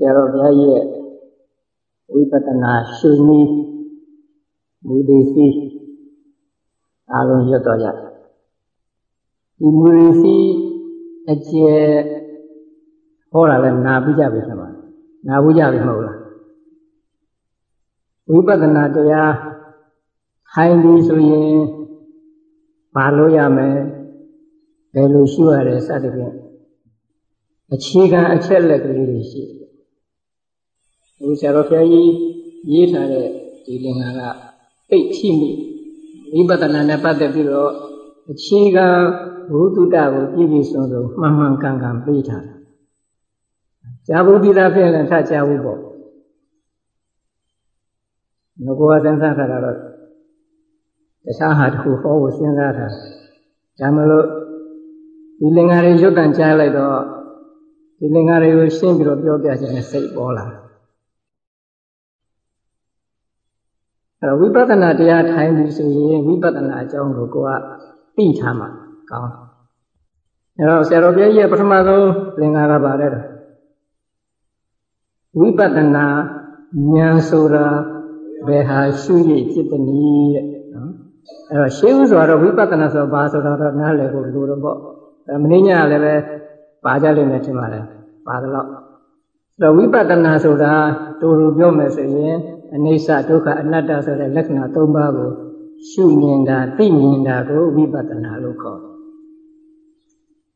ဆရာတော်ဘုရားရဲ့ဝိပဿနာရှုနည်းမူဒီစီအားလုံးရွတ်တော်ကြဒီမူဒီစီအကျယ်ဟောတာလည်းနာပြီးကြပြီဆရာနာဘူးကြပြီမဟုတ်လားဝိပဿနာတရားထိုင်ပြီဆိုရင်မလို့ရမယ်ဘယ်လိုရှုရတယ်စသဖြင့်အခြေခံအချက်လက်ကလေးတွေရှိတယ်။ ဒီဆရာတော်ဘုရားကြီးရေးထားတဲ့ဒီလင်္ကာကပိတ်ချိမှုဝိပဿနာနဲ့ပတ်သက်ပြီးတော့အခြေခံဘုဒ္ဓတာကိုပြည့်ပြည့်စုံစုံမှန်မှန်ကန်ကန်ပေးထားတာ။ကြာဘူးပြီးသားဖြစ်ရင်ထကြာဘူးပေါ့။ငကောစဉ်းစားထားတာတော့တခြားဟာတစ်ခုဟောဖို့စဉ်းစားတာဒါမလို့ဒီလင်္ကာတွေရွတ်ကန်ကြားလိုက်တော့ဒီလင်္ကာတွေကိုရှင်းပြီးတော့ပြောပြခြင်းနဲ့စိတ်ပေါ်လာ အဲဝိပဿနာတရားထိုင်ပြီဆိုရင်ဝိပဿနာအကြောင်းကိုကိုကသိထားမှာကောင်းအဲတော့ဆရာတော်ဘုရားကြီးရဲ့ပထမဆုံးလင်္ကာကပါတဲ့ဝိပဿနာဉာဏ်ဆိုတာဘယ်ဟာရှုရจิตနည်းတဲ့နော်အဲ့တော့ရှင်းဥစွာတော့ဝိပဿနာဆိုဘာဆိုတော့နားလည်ဖို့လိုတော့ပေါ့မင်းညာလည်းပဲပါကြလိမ့်မယ်ထင်ပါတယ်ပါတယ်တော့အဲ့တော့ဝိပဿနာဆိုတာတူတူပြောမယ်ဆိုရင် အနိစ္စဒုက္ခအနတ္တဆိုတဲ့လက္ခဏာ၃ပါးကိုရှုမြင်တာသိမြင်တာကိုဝိပဿနာလို့ခေါ်တယ်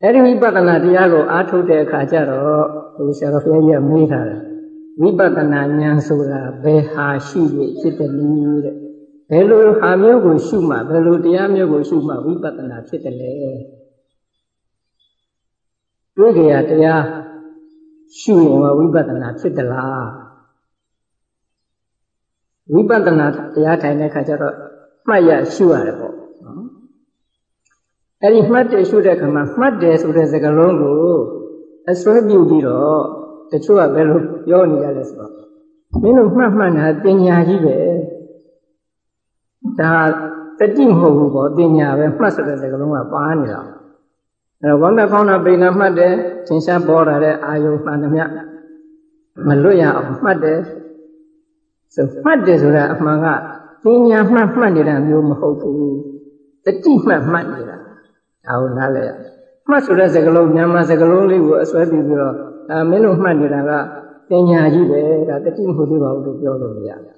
အဲ့ဒီဝိပဿနာတရားကိုအားထုတ်တဲ့အခါကျတော့ဘုရားဆရာတော်ဘုရားကြီးမေးထားတယ်ဝိပဿနာဉာဏ်ဆိုတာဘယ်ဟာရှိရဖြစ်တယ်လို့တဲ့ဘယ်လိုဟာမျိုးကိုရှုမှဘယ်လိုတရားမျိုးကိုရှုမှဝိပဿနာဖြစ်တယ်လေတွေ့ကြရတရားရှုရင်ဝိပဿနာဖြစ်သလား ဝိပဿနာတရားထိုင်တဲ့ခါကျတော့မှတ်ရရှုရတယ်ပေါ့နော်အဲ့ဒီမှတ်တယ်ရှုတဲ့ခါမှာမှတ်တယ်ဆိုတဲ့စကားလုံးကိုအစွဲပြုပြီးတော့တချို့ကဘယ်လိုပြောနေကြလဲဆိုတော့မင်းတို့မှတ်မှတ်တာပညာကြီးပဲဒါတတိမဟုတ်ဘူးပေါ့ပညာပဲမှတ်ဆိုတဲ့စကားလုံးကပါနေတာအဲတော့ဝမ်းနဲ့ဖောင်းတာပိန်တာမှတ်တယ်သင်္ရှားပေါ်လာတဲ့အာယုမှန်သမျှမလွတ်ရအောင်မှတ်တယ် ဆိုမှတ်တယ်ဆိုတာအမှန်ကပညာမှတ်မှတ်နေတာမျိုးမဟုတ်ဘူးတတိမှတ်မှတ်နေတာဒါကိုနားလည်ရမှတ်ဆိုတဲ့စကားလုံးမြန်မာစကားလုံးလေးကိုအစွဲပြီးပြီးတော့ဒါမင်းတို့မှတ်နေတာကပညာကြီးပဲဒါတတိမဟုတ်သေးပါဘူးလို့ပြောလို့မရဘူး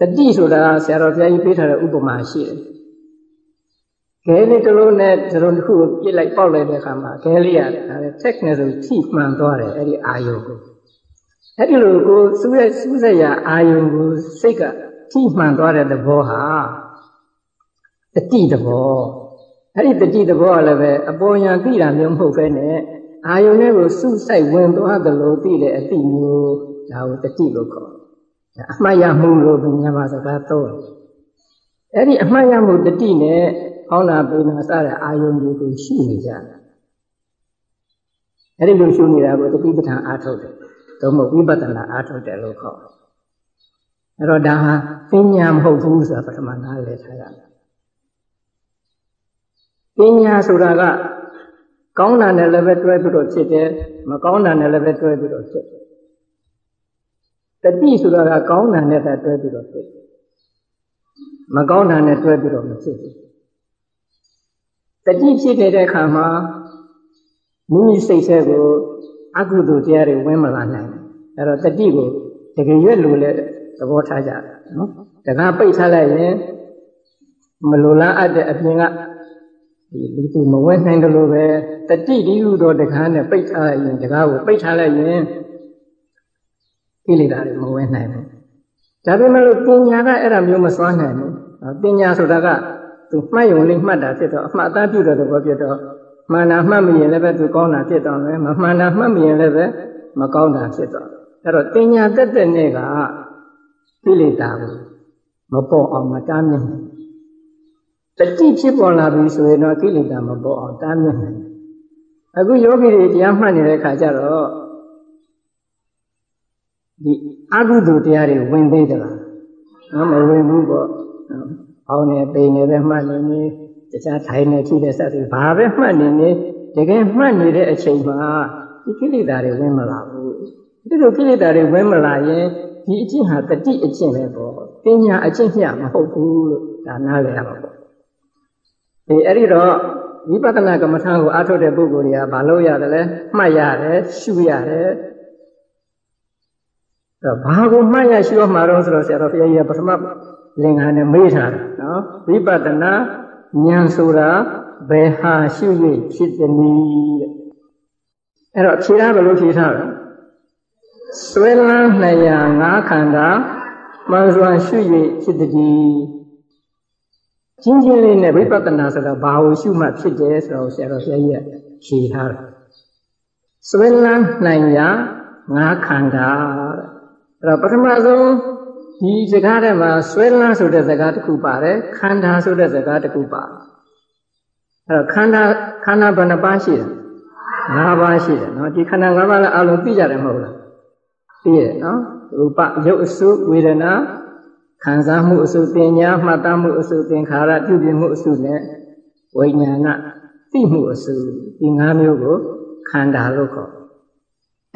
တတိဆိုတာဆရာတော်ဘုရားကြီးပေးထားတဲ့ဥပမာရှိတယ်ခဲလေးတစ်လုံးနဲ့ဇရုံတစ်ခုကိုပြစ်လိုက်ပေါက်လိုက်တဲ့အခါမှာခဲလေးရတယ်ဒါလည်း text နဲ့ဆိုထိမှန်သွားတယ်အဲ့ဒီအာယုကို အဲ့ဒီလိုကိုစူးရစူးစက်ရအာယုကိုစိတ်ကထိမှန်သွားတဲ့သဘောဟာတတိသဘောအဲ့ဒီတတိသဘောကလည်းပဲအပေါ်ညာသိတာမျိုးမဟုတ်ဘဲနဲ့အာယုနဲ့ကိုစုဆိုင်ဝင်သွားသလိုသိတဲ့အတိမျိုးဒါကိုတတိလို့ခေါ်အမှတ်ရမှုလို့မြန်မာစကားသုံးအဲ့ဒီအမှတ်ရမှုတတိနဲ့ဟောနာပိနာစတဲ့အာယုံတွေကိုရှိနေကြတယ်အဲ့ဒီလိုရှိနေတာကိုတတိပဋ္ဌာန်အားထုတ်တယ် သို့မဟုတ်ဝိပဿနာအားထုတ်တယ်လို့ခေါ်တယ်အဲ့တော့ဒါဟာပညာမဟုတ်ဘူးဆိုတာပထမနားလည်ထားရမယ်ပညာဆိုတာကကောင်းတာနဲ့လည်းပဲတွဲပြီးတော့ဖြစ်တယ်မကောင်းတာနဲ့လည်းပဲတွဲပြီးတော့ဖြစ်တယ်တတိဆိုတာကကောင်းတာနဲ့တွဲပြီးတော့ဖြစ်တယ်မကောင်းတာနဲ့တွဲပြီးတော့မဖြစ်ဘူးတတိဖြစ်တဲ့အခါမှာမိမိစိတ်ထဲကို အကုသိုလ်တရားတွေဝင်မလာနိုင်ဘူးအဲ့တော့တတိကိုတကယ်ရွက်လို့လည်းသဘောထားကြတယ်နော်တကားပိတ်ထားလိုက်ရင်မလိုလားအပ်တဲ့အပြင်ကဒီလူသူမဝင်နိုင်တယ်လို့ပဲတတိဒီဟုသောတကားနဲ့ပိတ်ထားလိုက်ရင်တကားကိုပိတ်ထားလိုက်ရင်ကိလေသာတွေမဝင်နိုင်ဘူးဒါပေမဲ့လို့ပညာကအဲ့ဒါမျိုးမစွမ်းနိုင်ဘူးပညာဆိုတာကသူမှတ်ယုံလေးမှတ်တာဖြစ်တော့အမှတ်အသားပြုတဲ့သဘောဖြစ်တော့ မှန်တာမှတ်မရင်လည်းပဲသူကောင်းတာဖြစ်တော့မယ်မမှန်တာမှတ်မရင်လည်းပဲမကောင်းတာဖြစ်တော့အဲ့တော့တင်ညာတက်တဲ့နေ့ကကိလေသာကိုမပေါ်အောင်မတားမြစ်နိုင်တတိဖြစ်ပေါ်လာပြီဆိုရင်တော့ကိလေသာမပေါ်အောင်တားမြစ်နိုင်အခုယောဂီတွေတရားမှတ်နေတဲ့ခါကျတော့ဒီအကုသိုလ်တရားတွေဝင်သေးသလားမဝင်ဘူးပေါ့အောင်းနေပိန်နေပဲမှတ်နေနေ တခြားထိုင်နေထိတဲ့စသည်ဘာပဲမှတ်နေနေတကယ်မှတ်နေတဲ့အချိန်မှာဒီကိလေသာတွေဝင်မလာဘူးဒီလိုကိလေသာတွေဝင်မလာရင်ဒီအကျင့်ဟာတတိအကျင့်ပဲပေါ့ပညာအကျင့်မျှမဟုတ်ဘူးလို့ဒါနားလည်ရမှာပေါ့ဒီအဲ့ဒီတော့ဝိပဿနာကမ္မထာကိုအားထုတ်တဲ့ပုဂ္ဂိုလ်တွေကဘာလို့ရတယ်လဲမှတ်ရတယ်ရှုရတယ်တော့ဘာကိုမှတ်ရရှုရမှာတော့ဆိုတော့ဆရာတော်ဘုရားကြီးကပထမလင်္ကာနဲ့မေးထားတာနော်ဝိပဿနာ ဉာဏ်ဆိုတာဘယ်ဟာရှု၍ဖြစ်သည်နည်းတဲ့အဲ့တော့ဖြေတာဘယ်လိုဖြေထားလဲဆွဲလန်းနှစ်ရာငါးခန္ဓာမှန်စွာရှု၍ဖြစ်သည်ချင်းချင်းလေးနဲ့ဝိပဿနာဆိုတာဘာကိုရှုမှဖြစ်တယ်ဆိုတော့ဆရာတော်ဘုရားကြီးကဖြေထားတယ်ဆွဲလန်းနိုင်ရာငါးခန္ဓာတဲ့အဲ့တော့ပထမဆုံး ဒီစကားထဲမှာဆွဲလန်းဆိုတဲ့စကားတစ်ခုပါတယ်ခန္ဓာဆိုတဲ့စကားတစ်ခုပါတယ်အဲ့တော့ခန္ဓာခန္ဓာဘယ်နှပါးရှိလဲ၅ပါးရှိတယ်နော်ဒီခန္ဓာ၅ပါးလည်းအလုံးသိကြတယ်မဟုတ်လားသိရနော်ရူပရုပ်အစုဝေဒနာခံစားမှုအစုတင်ညာမှတ်သားမှုအစုသင်္ခါရပြုပြင်မှုအစုနဲ့ဝိညာဏသိမှုအစုဒီ၅မျိုးကိုခန္ဓာလို့ခေါ်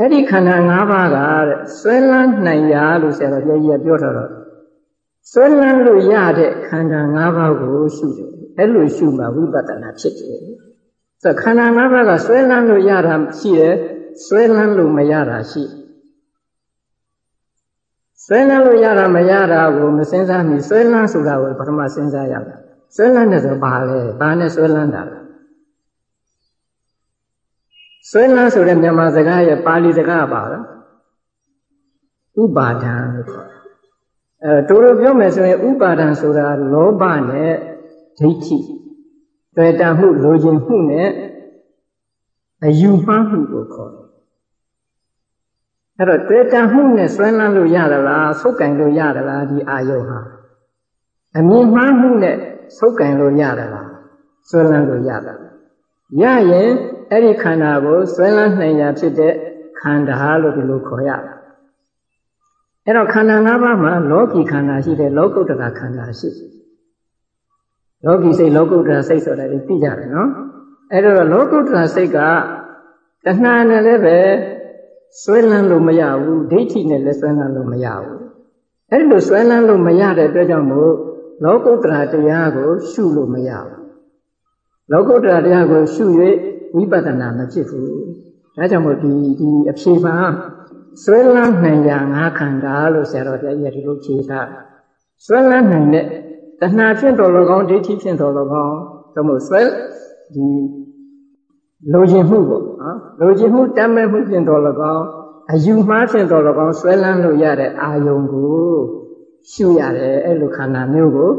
အဲ့ဒီခန္ဓာ၅ပါးကတဲ့ဆွဲလန်းနိုင်ရလို့ဆရာတော်ကြီးကပြောထားတော့ဆွဲလန်းလို့ရတဲ့ခန္ဓာ၅ပါးကိုရှုတယ်အဲ့လိုရှုမှဝိပဿနာဖြစ်တယ်ဆိုခန္ဓာ၅ပါးကဆွဲလန်းလို့ရတာရှိတယ်ဆွဲလန်းလို့မရတာရှိဆွဲလန်းလို့ရတာမရတာကိုမစင်စားမိဆွဲလန်းဆိုတာကိုပထမစဉ်းစားရမယ်ဆွဲလန်းတယ်ဆိုဘာလဲဘာနဲ့ဆွဲလန်းတာလဲ ဆွဲလန်းဆိုတဲ့မြန်မာစကားရဲ့ပါဠိစကားပါလားဥပါဒံလို့ခေါ်အဲတို့လိုပြောမယ်ဆိုရင်ဥပါဒံဆိုတာလောဘနဲ့ဒိဋ္ဌိတွေ့တာမှုလိုချင်မှုနဲ့အယူမှားမှုကိုခေါ်တယ်အဲ့တော့တွေ့တာမှုနဲ့ဆွဲလန်းလို့ရသလားဆုပ်ကင်လို့ရသလားဒီအာယုဟာအမြင်မှားမှုနဲ့ဆုပ်ကင်လို့ရသလားဆွဲလန်းလို့ရသလားရရင် အဲ့ဒီခန္ဓာကိုဆွဲလန်းနိုင်ရာဖြစ်တဲ့ခန္ဓာလို့ဒီလိုခေါ်ရတယ်အဲ့တော့ခန္ဓာ၅ပါးမှာလောကီခန္ဓာရှိတယ်လောကုတ္တရာခန္ဓာရှိတယ်လောကီစိတ်လောကုတ္တရာစိတ်ဆိုတာသိကြတယ်နော်အဲ့တော့လောကုတ္တရာစိတ်ကတဏှာနဲ့လည်းပဲဆွဲလန်းလို့မရဘူးဒိဋ္ဌိနဲ့လည်းဆွဲလန်းလို့မရဘူးအဲ့ဒီလိုဆွဲလန်းလို့မရတဲ့အတွက်ကြောင့်မို့လောကုတ္တရာတရားကိုရှုလို့မရဘူးလောကုတ္တရာတရားကိုရှု၍ ဝိပဿနာမဖြစ်ဘူးဒါကြောင့်မို့ဒီဒီအဖြေပါဆွဲလန်းနိုင်ရာငါးခန္ဓာလို့ဆရာတော်ဘုရားကြီးကဒီလိုဖြေထားဆွဲလန်းနိုင်တဲ့တဏှာဖြင့်တော်၎င်းဒိဋ္ဌိဖြင့်တော်၎င်းသို့မဟုတ်ဆွဲဒီလိုချင်မှုပေါ့နော်လိုချင်မှုတမ်းမဲ့မှုဖြင့်တော်၎င်းအယူမှားဖြင့်တော်၎င်းဆွဲလန်းလို့ရတဲ့အာယုံကိုရှုရတယ်အဲ့လိုခန္ဓာမျိုးကို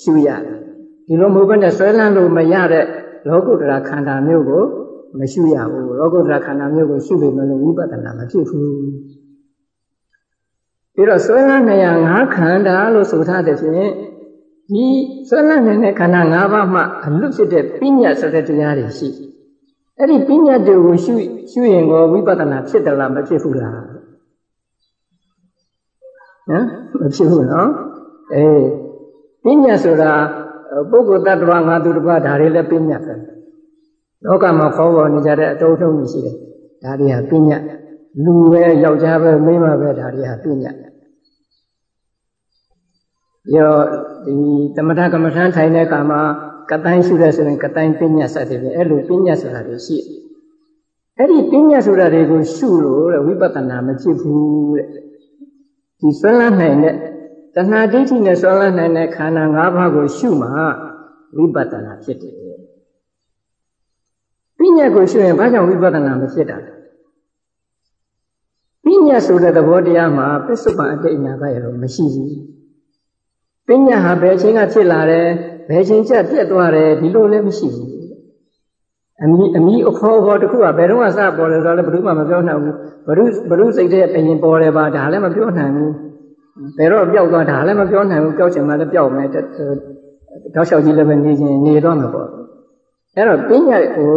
ရှုရတယ်ဒီလိုမဟုတ်ဘဲနဲ့ဆွဲလန်းလို့မရတဲ့ လောကုတ္တရာခန္ဓာမျိုးကိုမရှုရဘူးလောကုတ္တရာခန္ဓာမျိုးကိုရှုပေမဲ့လို့ဝိပဿနာမဖြစ်ဘူးပြီးတော့ဆွဲလန်းနေရငါးခန္ဓာလို့ဆိုထားတဲ့ဖြင့်ဒီဆွဲလန်းနေတဲ့ခန္ဓာ၅ပါးမှအလွတ်ဖြစ်တဲ့ပညာဆိုတဲ့တရားတွေရှိအဲ့ဒီပညာတွေကိုရှုရှုရင်ကိုဝိပဿနာဖြစ်တယ်လားမဖြစ်ဘူးလားဟမ်မဖြစ်ဘူးနော်အေးပညာဆိုတာ ပုဂ္ဂိုလ်တ attva ငါသူတစ်ပါးဒါတွေလည်းပညာပဲလောကမှာခေါ်ပေါ်နေကြတဲ့အတုံးထုံးကြီးရှိတယ်ဒါတွေဟာပညာလူပဲယောက်ျားပဲမိန်းမပဲဒါတွေဟာပညာရောဒီသမထကမ္မထမ်းထိုင်တဲ့အခါမှာကတိုင်းရှုတဲ့ဆိုရင်ကတိုင်းပညာစတဲ့ပဲအဲ့လိုပညာဆိုတာတွေရှိအဲ့ဒီပညာဆိုတာတွေကိုရှုလို့တဲ့ဝိပဿနာမဖြစ်ဘူးတဲ့ဒီဆွမ်းလန်းနိုင်တဲ့ တဏှာဒိဋ္ဌိနဲ့ဆွမ်းလန်းနိုင်တဲ့ခန္ဓာ၅ပါးကိုရှုမှဝိပဿနာဖြစ်တယ်ပညာကိုရှုရင်ဘာကြောင့်ဝိပဿနာမဖြစ်တာလဲပညာဆိုတဲ့သဘောတရားမှာပစ္စုပန်အတိတ်အနာကရတော့မရှိဘူးပညာဟာဘယ်ချိန်ကဖြစ်လာတယ်ဘယ်ချိန်ကျပြက်သွားတယ်ဒီလိုလည်းမရှိဘူးအမိအမိအခေါ်ခေါ်တခုကဘယ်တော့မှစပေါ်လဲဆိုတော့လည်းဘယ်သူမှမပြောနိုင်ဘူးဘရုဘရုစိတ်တဲ့ပရင်ပေါ်တယ်ပါဒါလည်းမပြောနိုင်ဘူး ဘယ်တော့ပျောက်သွားဒါလည်းမပြောနိုင်ဘူးပျောက်ချင်မှလည်းပျောက်မယ်တောက်လျှောက်ကြီးလည်းပဲနေချင်းနေတော့မှာပေါ့အဲ့တော့ပညာကို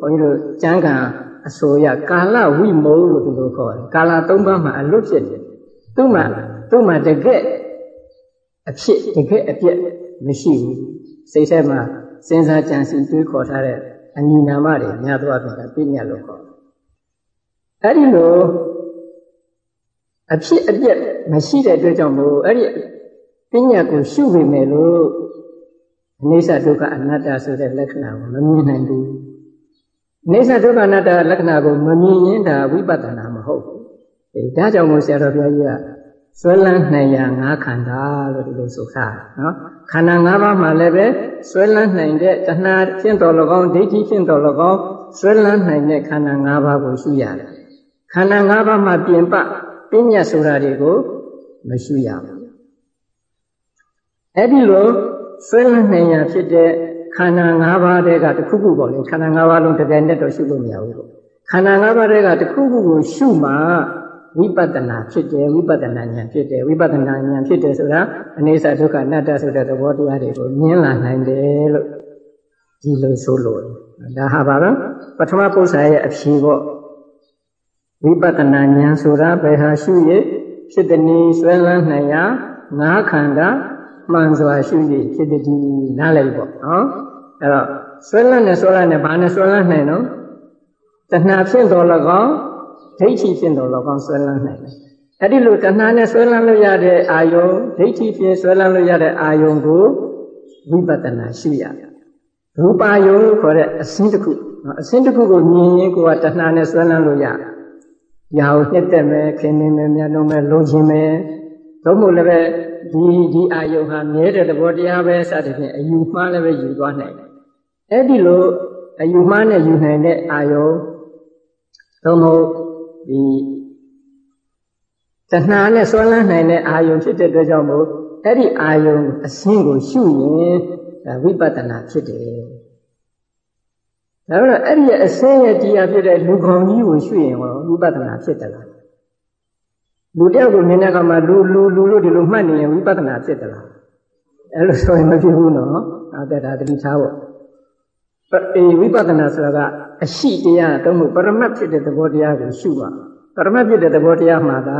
ဘုန်းကြီးတို့ကျမ်းဂန်အစိုးရကာလဝိမုံလို့ဒီလိုခေါ်တယ်ကာလ၃ပါးမှာအလွတ်ဖြစ်တယ်သူ့မှာသူ့မှာတကယ်အဖြစ်တကယ်အပြက်မရှိဘူးစိတ်ထဲမှာစဉ်းစားကြံစည်တွေးခေါ်ထားတဲ့အညီနာမတွေများသောအားဖြင့်ပညာလို့ခေါ်တယ်အဲ့ဒီလို အဖြစ်အပျက်မရှိတဲ့အတွက်ကြောင့်မို့အဲ့ဒီပညာကိုရှုပေမဲ့လို့အိဋ္ဌဒုက္ခအနတ္တဆိုတဲ့လက္ခဏာကိုမမြင်နိုင်ဘူးအိဋ္ဌဒုက္ခအနတ္တလက္ခဏာကိုမမြင်ရင်ဒါဝိပဿနာမဟုတ်ဘူးအဲဒါကြောင့်မို့ဆရာတော်ဘုရားကြီးကဆွဲလန်းနိုင်ရာငါးခန္ဓာလို့ဒီလိုဆိုထားတယ်နော်ခန္ဓာ၅ပါးမှာလည်းပဲဆွဲလန်းနိုင်တဲ့တဏှာဖြင့်တော်၎င်းဒိဋ္ဌိဖြင့်တော်၎င်းဆွဲလန်းနိုင်တဲ့ခန္ဓာ၅ပါးကိုရှုရတယ်ခန္ဓာ၅ပါးမှာပြင်ပ ပညာဆိုတာတွေကိုမရှုရဘူးအဲ့ဒီလိုဆွဲလန်းနိုင်ရာဖြစ်တဲ့ခန္ဓာ၅ပါးတည်းကတစ်ခုခုပေါ့လေခန္ဓာ၅ပါးလုံးတစ်ပြိုင်နက်တော့ရှုလို့မရဘူးပေါ့ခန္ဓာ၅ပါးတည်းကတစ်ခုခုကိုရှုမှဝိပဿနာဖြစ်တယ်ဝိပဿနာဉာဏ်ဖြစ်တယ်ဝိပဿနာဉာဏ်ဖြစ်တယ်ဆိုတာအနေစာဒုက္ခအနတ္တဆိုတဲ့သဘောတရားတွေကိုမြင်လာနိုင်တယ်လို့ဒီလိုဆိုလို့ဒါဟာပါတော့ပထမပု္ပ္ပာရဲ့အဖြေပေါ့ ဝိပဿနာဉာဏ်ဆိုတာဘယ်ဟာရှုရဖြစ်တဲ့နည်းဆွဲလန်းနိုင်ရာငါးခန္ဓာမှန်စွာရှုရဖြစ်တဲ့ဒီနားလည်ပေါ့နော်အဲ့တော့ဆွဲလန်းနဲ့ဆွဲလန်းနဲ့ဘာနဲ့ဆွဲလန်းနိုင်နော်တဏှာဖြင့်တော်၎င်းဒိဋ္ဌိဖြင့်တော်၎င်းဆွဲလန်းနိုင်တယ်အဲ့ဒီလိုတဏှာနဲ့ဆွဲလန်းလို့ရတဲ့အာယုံဒိဋ္ဌိဖြင့်ဆွဲလန်းလို့ရတဲ့အာယုံကိုဝိပဿနာရှုရတယ်ရူပါယုံလို့ခေါ်တဲ့အစင်းတစ်ခုအစင်းတစ်ခုကိုမြင်ရင်ကိုယ်ကတဏှာနဲ့ဆွဲလန်းလို့ရတယ် ရာကိုနှစ်သက်မယ်ခင်မင်းမယ်မြတ်လုံးမယ်လုံခြင်းမယ်သို့မဟုတ်လည်းပဲဒီဒီအာယုဟာမြဲတဲ့သဘောတရားပဲစသဖြင့်အယူမှားလည်းပဲယူသွားနိုင်တယ်အဲ့ဒီလိုအယူမှားနဲ့ယူနိုင်တဲ့အာယုသို့မဟုတ်ဒီတဏှာနဲ့ဆွဲလန်းနိုင်တဲ့အာယုဖြစ်တဲ့အတွက်ကြောင့်မို့အဲ့ဒီအာယုအစင်းကိုရှုရင်ဝိပဿနာဖြစ်တယ် ဒါတော့အဲ့ဒီအစင်းရဲ့တရားဖြစ်တဲ့လူကောင်ကြီးကိုရှုရင်ဟောဝိပဿနာဖြစ်တယ်လားလူတယောက်ကိုမြင်တဲ့အခါမှာလူလူလူလို့ဒီလိုမှတ်နေရင်ဝိပဿနာဖြစ်တယ်လားအဲ့လိုဆိုရင်မဖြစ်ဘူးနော်အဲ့ဒါဒါတတိထားဖို့အေဝိပဿနာဆိုတာကအရှိတရားတုံးမှုပရမတ်ဖြစ်တဲ့သဘောတရားကိုရှုပါပရမတ်ဖြစ်တဲ့သဘောတရားမှာသာ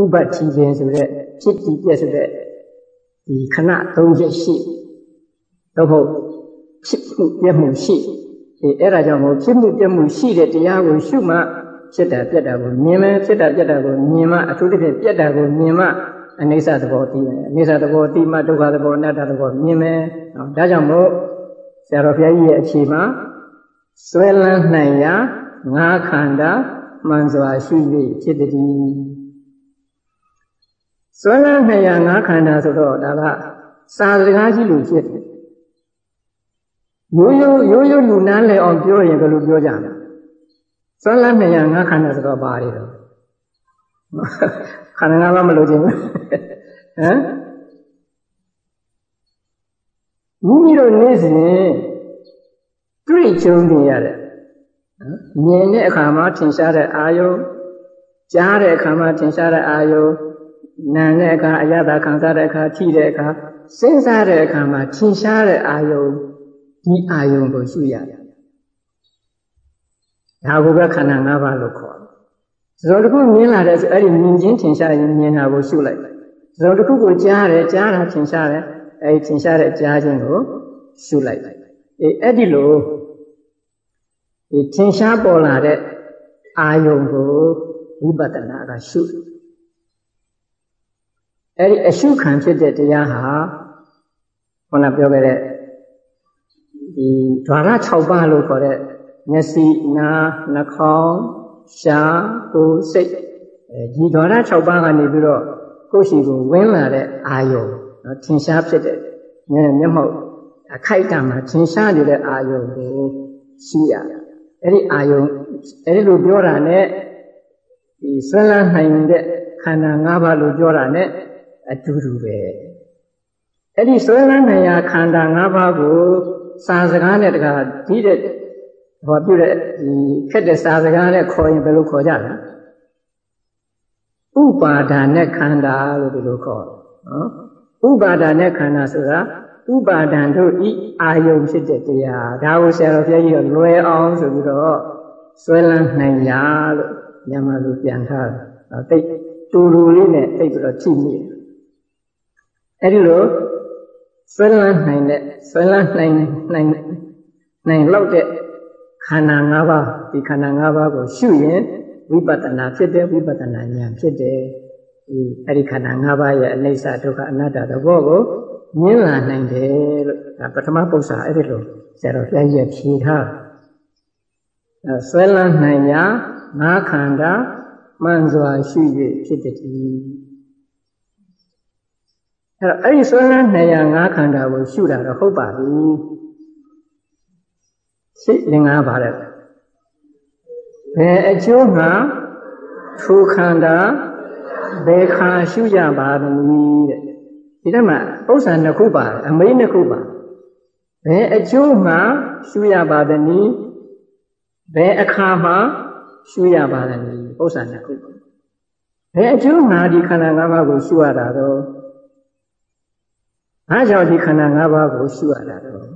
ဥပ္ပချီခြင်းဆိုတဲ့ဖြစ်တည်ပြည့်ဆိုတဲ့ဒီခဏ၃ချက်ရှိတော့ဟုတ်ဖြစ်မှုပြည့်မှုရှိ အဲအဲ့ဒါကြောင့်မို့ဖြစ်မှုပြည့်မှုရှိတဲ့တရားကိုရှုမှဖြစ်တာပြက်တာကိုမြင်မယ်ဖြစ်တာပြက်တာကိုမြင်မှအထူးသဖြင့်ပြက်တာကိုမြင်မှအနိစ္စသဘောသိမယ်အနိစ္စသဘောသိမှဒုက္ခသဘောအနတ္တသဘောမြင်မယ်နော်ဒါကြောင့်မို့ဆရာတော်ဘုရားကြီးရဲ့အခြေမှာဆွဲလန်းနိုင်ရာငါးခန္ဓာမှန်စွာရှိ၍ဖြစ်တည်းဆွဲလန်းနိုင်ရာငါးခန္ဓာဆိုတော့ဒါကစာစကားကြီးလိုဖြစ်တယ် ရိုးရိုးရိုးရိုးလူနန်းလေအောင်ပြောရင်ဘယ်လိုပြောကြမလဲဆွဲလန်းနိုင်ရာငါးခန္ဓာဆိုတော့ဘာတွေတော့ခန္ဓာငါးပါးမလို့ခြင်းဟမ်မိမိတို့နေ့စဉ်တွေ့ကြုံနေရတဲ့မြင်တဲ့အခါမှာထင်ရှားတဲ့အာယုကြားတဲ့အခါမှာထင်ရှားတဲ့အာယုနာတဲ့အခါအယတာခံစားတဲ့အခါထိတဲ့အခါစဉ်းစားတဲ့အခါမှာထင်ရှားတဲ့အာယု ဒီအာယုကိုရှုရတယ်ဒါကိုပဲခန္ဓာ၅ပါးလို့ခေါ်တယ်။ဇောတစ်ခုမြင်လာတဲ့ဆိုအဲ့ဒီမြင်ချင်းထင်ရှားရင်မြင်တာကိုရှုလိုက်။ဇောတစ်ခုကိုကြားတယ်ကြားတာထင်ရှားတယ်အဲ့ဒီထင်ရှားတဲ့ကြားခြင်းကိုရှုလိုက်အေးအဲ့ဒီလိုဒီထင်ရှားပေါ်လာတဲ့အာယုံကိုဝိပဿနာကရှုအဲ့ဒီအရှုခံဖြစ်တဲ့တရားဟာခုနပြောခဲ့တဲ့ ဒီဓာရ6ပါးလို့ခေါ်တဲ့မျက်စိနားနှာခေါင်းရှားကိုယ်စိတ်အဲဒီဓာရ6ပါးကနေပြီးတော့ကိုယ်ရှိကိုဝင်လာတဲ့အာယုံနော်ထင်ရှားဖြစ်တဲ့မျက်မျက်မှောက်အခိုက်အတန့်မှာထင်ရှားနေတဲ့အာယုံကိုရှိရအဲ့ဒီအာယုံအဲ့ဒီလိုပြောတာနဲ့ဒီဆွဲလန်းနိုင်တဲ့ခန္ဓာ၅ပါးလို့ပြောတာနဲ့အတူတူပဲအဲ့ဒီဆွဲလန်းနိုင်ရာခန္ဓာ၅ပါးကို စာစကားနဲ့တခါဒီတဲ့ဟောပြတဲ့ဒီခက်တဲ့စာစကားနဲ့ခေါ်ရင်ဘယ်လိုခေါ်ကြလဲဥပါဒာနဲ့ခန္ဓာလို့ဒီလိုခေါ်နော်ဥပါဒာနဲ့ခန္ဓာဆိုတာဥပါဒံတို့ဤအာယုံဖြစ်တဲ့တရားဒါကိုဆရာတော်ဘုရားကြီးကလွယ်အောင်ဆိုပြီးတော့ဆွဲလန်းနိုင်ရလို့မြန်မာလူပြန်ထားတယ်။တိတ်တူတူလေးနဲ့တိတ်ပြီးတော့ကြည့်မိတယ်။အဲဒီလို ဆွဲလန်းနိုင်တဲ့ဆွဲလန်းနိုင်နိုင်နိုင်လောက်တဲ့ခန္ဓာ၅ပါးဒီခန္ဓာ၅ပါးကိုရှုရင်ဝိပဿနာဖြစ်တယ်ဝိပဿနာဉာဏ်ဖြစ်တယ်ဒီအဲ့ဒီခန္ဓာ၅ပါးရဲ့အနိစ္စဒုက္ခအနတ္တသဘောကိုမြင်လာနိုင်တယ်လို့ဒါပထမပု္ပ္ပာအဲ့ဒီလိုဆရာတော်ဘုရားကြီးဖြေထားဆွဲလန်းနိုင်ရာငါးခန္ဓာမှန်စွာရှိ၍ဖြစ်တည် အဲ့တော့အဲ့ဒီဆွဲလန်းနိုင်ရာငါးခန္ဓာကိုရှုတာတော့ဟုတ်ပါပြီစိတ်လင်္ကားပါတယ်ဘယ်အကျိုးမှာထိုခန္ဓာဘယ်ခါရှုကြပါသနည်းတဲ့ဒီထဲမှာဥစ္စာနှစ်ခုပါတယ်အမေးနှစ်ခုပါဘယ်အကျိုးမှာရှုရပါသနည်းဘယ်အခါမှာရှုရပါသနည်းဥစ္စာနှစ်ခုဘယ်အကျိုးမှာဒီခန္ဓာ၅ပါးကိုရှုရတာတော့ အားကြောင့်ဒီခန္ဓာ၅ပါးကိုရှုရတာတော့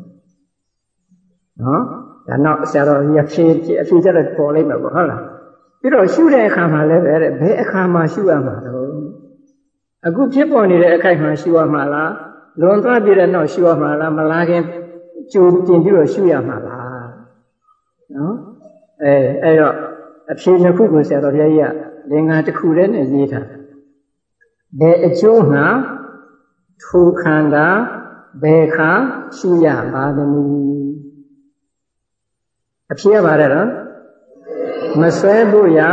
နော်ဒါနောက်ဆရာတော်ကြီးအဖြေအဖြေကျတော့ပေါ်လိုက်မှာပေါ့ဟုတ်လားပြီးတော့ရှုတဲ့အခါမှာလည်းပဲဘယ်အခါမှာရှုရမှာတော့အခုဖြစ်ပေါ်နေတဲ့အခိုက်မှာရှုရမှာလားလွန်သွားပြတဲ့နောက်ရှုရမှာလားမလားခင်ကြိုတင်ပြီးတော့ရှုရမှာလားနော်အဲအဲ့တော့အဖြေနှစ်ခုကိုဆရာတော်ဘုရားကြီးကလင်္ကာတစ်ခုတည်းနဲ့ရေးထားဘယ်အကျိုးမှာ ထိုခန္ဓာဘယ်ခါရှုရပါသနည်းအဖြေရပါတယ်နော်မဆွဲဖို့ရာ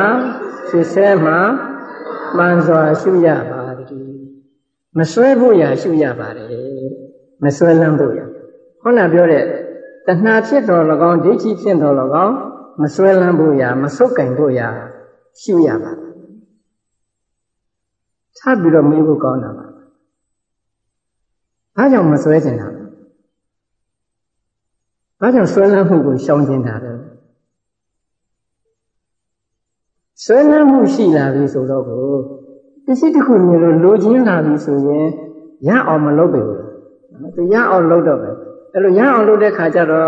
ဖြစ်ဆဲမှာမှန်စွာရှုရပါသည်မဆွဲဖို့ရာရှုရပါတယ်မဆွဲလန်းဖို့ရာခုနပြောတဲ့တဏှာဖြစ်တော်၎င်းဒိဋ္ဌိဖြစ်တော်၎င်းမဆွဲလန်းဖို့ရာမဆုတ်ကင်ဖို့ရာရှုရပါတယ်ထပ်ပြီးတော့မေးဖို့ကောင်းတာပါ ဘာကြောင့်မဆွဲကျင်တာလဲဘာကြောင့်ဆွဲလန်းမှုကိုရှောင်ကျင်တာလဲဆွဲလန်းမှုရှိလာပြီဆိုတော့ကိုပစ္စည်းတစ်ခုမျိုးလို့လိုချင်လာပြီဆိုရင်ရအောင်မလုပ်ပေဘူးနော်သူရအောင်လုပ်တော့ပဲအဲ့လိုရအောင်လုပ်တဲ့ခါကျတော့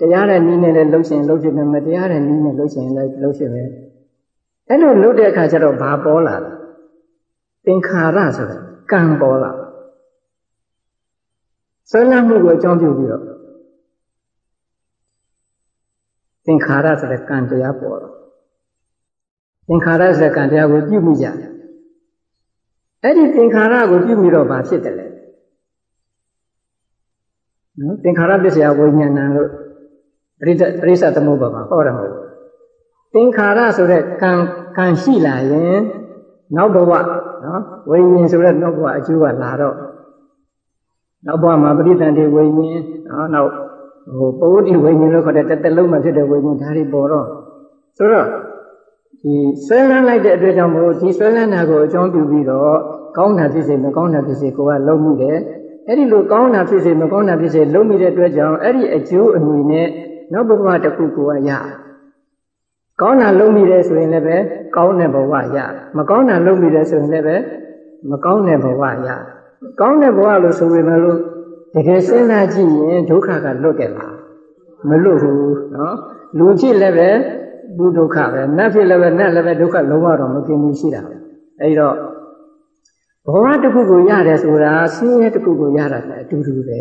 တရားတဲ့နည်းနဲ့လည်းလုပ်ရှင်လုပ်ဖြစ်မယ်မတရားတဲ့နည်းနဲ့လုပ်ရှင်လည်းလုပ်ဖြစ်မယ်အဲ့လိုလုပ်တဲ့အခါကျတော့ဘာပေါ်လာလဲသင်္ခါရဆိုတာကံပေါ်လာ ဆွဲလန်းမှုကိုအကြောင်းပြုပြီးတော့သင်္ခါရဆိုတဲ့ကံတရားပေါ်တော့သင်္ခါရဆိုတဲ့ကံတရားကိုပြုမိကြတယ်အဲ့ဒီသင်္ခါရကိုပြုမိတော့ဘာဖြစ်တယ်လဲနော်သင်္ခါရပစ္စယဝိညာဏလို့ပရိသပရိသသမုပ္ပါမှာဟောတယ်မဟုတ်ဘူးသင်္ခါရဆိုတဲ့ကံကံရှိလာရင်နောက်ဘဝနော်ဝိညာဉ်ဆိုတဲ့နောက်ဘဝအကျိုးကလာတော့ နောက်ဘဝမှာပရိသန္တိဝိညာဉ်နော်နောက်ဟိုပုဂ္ဂိုလ်ဝိညာဉ်လို့ခေါ်တဲ့တစ်သက်လုံးမှာဖြစ်တဲ့ဝိညာဉ်ဒါတွေပေါ်တော့ဆိုတော့ဒီဆွဲလန်းလိုက်တဲ့အတွက်ကြောင့်မို့ဒီဆွဲလန်းတာကိုအကြောင်းပြုပြီးတော့ကောင်းတာဖြစ်စေမကောင်းတာဖြစ်စေကိုကလုံးမိတယ်အဲ့ဒီလိုကောင်းတာဖြစ်စေမကောင်းတာဖြစ်စေလုံးမိတဲ့အတွက်ကြောင့်အဲ့ဒီအကျိုးအမူနဲ့နောက်ဘဝတစ်ခုကိုကရကောင်းတာလုံးမိတယ်ဆိုရင်လည်းပဲကောင်းတဲ့ဘဝရမကောင်းတာလုံးမိတယ်ဆိုရင်လည်းပဲမကောင်းတဲ့ဘဝရ ကောင်းတဲ့ဘဝလို့ဆိုပေမဲ့လို့တကယ်စဉ်းစားကြည့်ရင်ဒုက္ခကလွတ်တယ်လားမလွတ်ဘူးနော်လူဖြစ်လည်းပဲဘူးဒုက္ခပဲနတ်ဖြစ်လည်းပဲနတ်လည်းပဲဒုက္ခလုံးဝတော့မกินဘူးရှိတာပဲအဲဒီတော့ဘဝတစ်ခုကိုရတယ်ဆိုတာဆင်းရဲတစ်ခုကိုရတာလည်းအတူတူပဲ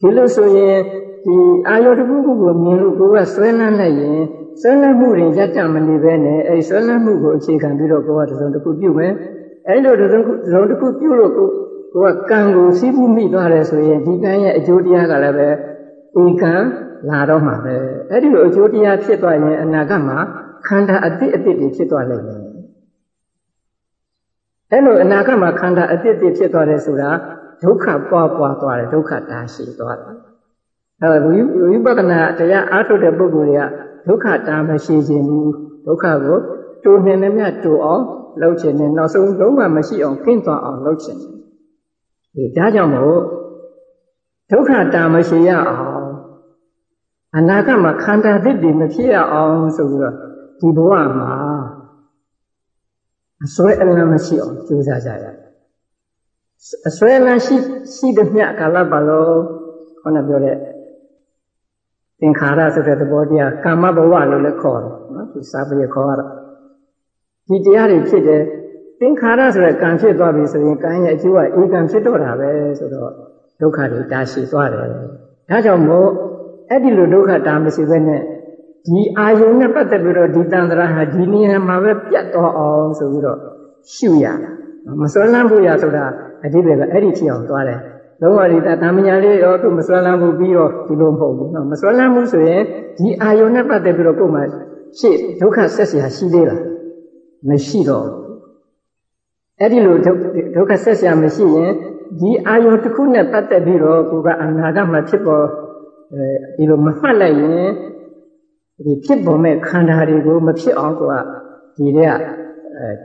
ဒီလိုဆိုရင်ဒီအာယုတစ်ခုခုကိုမြင်လို့ကိုယ်ကဆွဲလန်းလိုက်ရင်ဆွဲလန်းမှုတွေရပ်တန့်မနေပဲနဲ့အဲဒီဆွဲလန်းမှုကိုအခြေခံပြီးတော့ကိုယ်ကတစ်စုံတစ်ခုပြုမယ်အဲဒီလိုတစ်စုံတစ်စုံတစ်ခုပြုလို့ ကိုကိုယ်ကကံကိုစီးပူးမိသွားတယ်ဆိုရင်ဒီကံရဲ့အကျိုးတရားကလည်းပဲဧကံလာတော့မှာပဲအဲ့ဒီလိုအကျိုးတရားဖြစ်သွားရင်အနာဂတ်မှာခန္ဓာအတိအတိတွေဖြစ်သွားလိမ့်မယ်အဲ့လိုအနာဂတ်မှာခန္ဓာအတိအတိဖြစ်သွားတယ်ဆိုတာဒုက္ခပွားပွားသွားတယ်ဒုက္ခတာရှိသွားတယ်အဲ့တော့ဝိပဿနာတရားအားထုတ်တဲ့ပုဂ္ဂိုလ်တွေကဒုက္ခတာမရှိခြင်းဘူးဒုက္ခကိုတူနေနေမြတူအောင်လုပ်ခြင်းနဲ့နောက်ဆုံးလုံးဝမရှိအောင်ကင်းသွားအောင်လုပ်ခြင်း ဒီဒါကြောင့်မို့ဒုက္ခတာမရှိရအောင်အနာဂတ်မှာခန္ဓာသစ်တွေမဖြစ်ရအောင်ဆိုပြီးတော့ဒီဘဝမှာအစွဲအလန်းမရှိအောင်ကြိုးစားကြရတယ်အစွဲအလန်းရှိရှိတဲ့မြတ်ကာလပါလို့ခေါင်းပြောတဲ့သင်္ခါရဆိုတဲ့သဘောတရားကာမဘဝလို့လည်းခေါ်တယ်နော်သူစာပေခေါ်ရတော့ဒီတရားတွေဖြစ်တယ် သင်္ခါရဆိုတဲ့ကံဖြစ်သွားပြီဆိုရင်ကံရဲ့အကျိုးကဧကံဖြစ်တော့တာပဲဆိုတော့ဒုက္ခတွေတာရှိသွားတယ်ဒါကြောင့်မို့အဲ့ဒီလိုဒုက္ခတာမရှိဘဲနဲ့ဒီအာယုံနဲ့ပတ်သက်ပြီးတော့ဒီတန်ត្រာဟာဒီနေရာမှာပဲပြတ်တော့အောင်ဆိုပြီးတော့ရှုရတာ မစွမ်းလန်းဖို့ရဆိုတာအတိပ္ပယ်ကအဲ့ဒီဖြစ်အောင်သွားတယ်လုံးဝဒီတာမညာလေးရောသူမစွမ်းလန်းဘူးပြီးတော့ဒီလိုမဟုတ်ဘူးနော်မစွမ်းလန်းဘူးဆိုရင်ဒီအာယုံနဲ့ပတ်သက်ပြီးတော့ကိုယ်မှရှေ့ဒုက္ခဆက်เสียရှိသေးလားမရှိတော့ အဲ့ဒီလိုဒုက္ခဆက်ဆရာမရှိရင်ဒီအာယုတစ်ခုနဲ့ပတ်သက်ပြီးတော့ကိုကအနာဂတ်မှာဖြစ်ပေါ်အဲဒီလိုမမှတ်လိုက်ရင်ဒီဖြစ်ပေါ်မဲ့ခန္ဓာတွေကိုမဖြစ်အောင်ကိုကဒီတဲ့က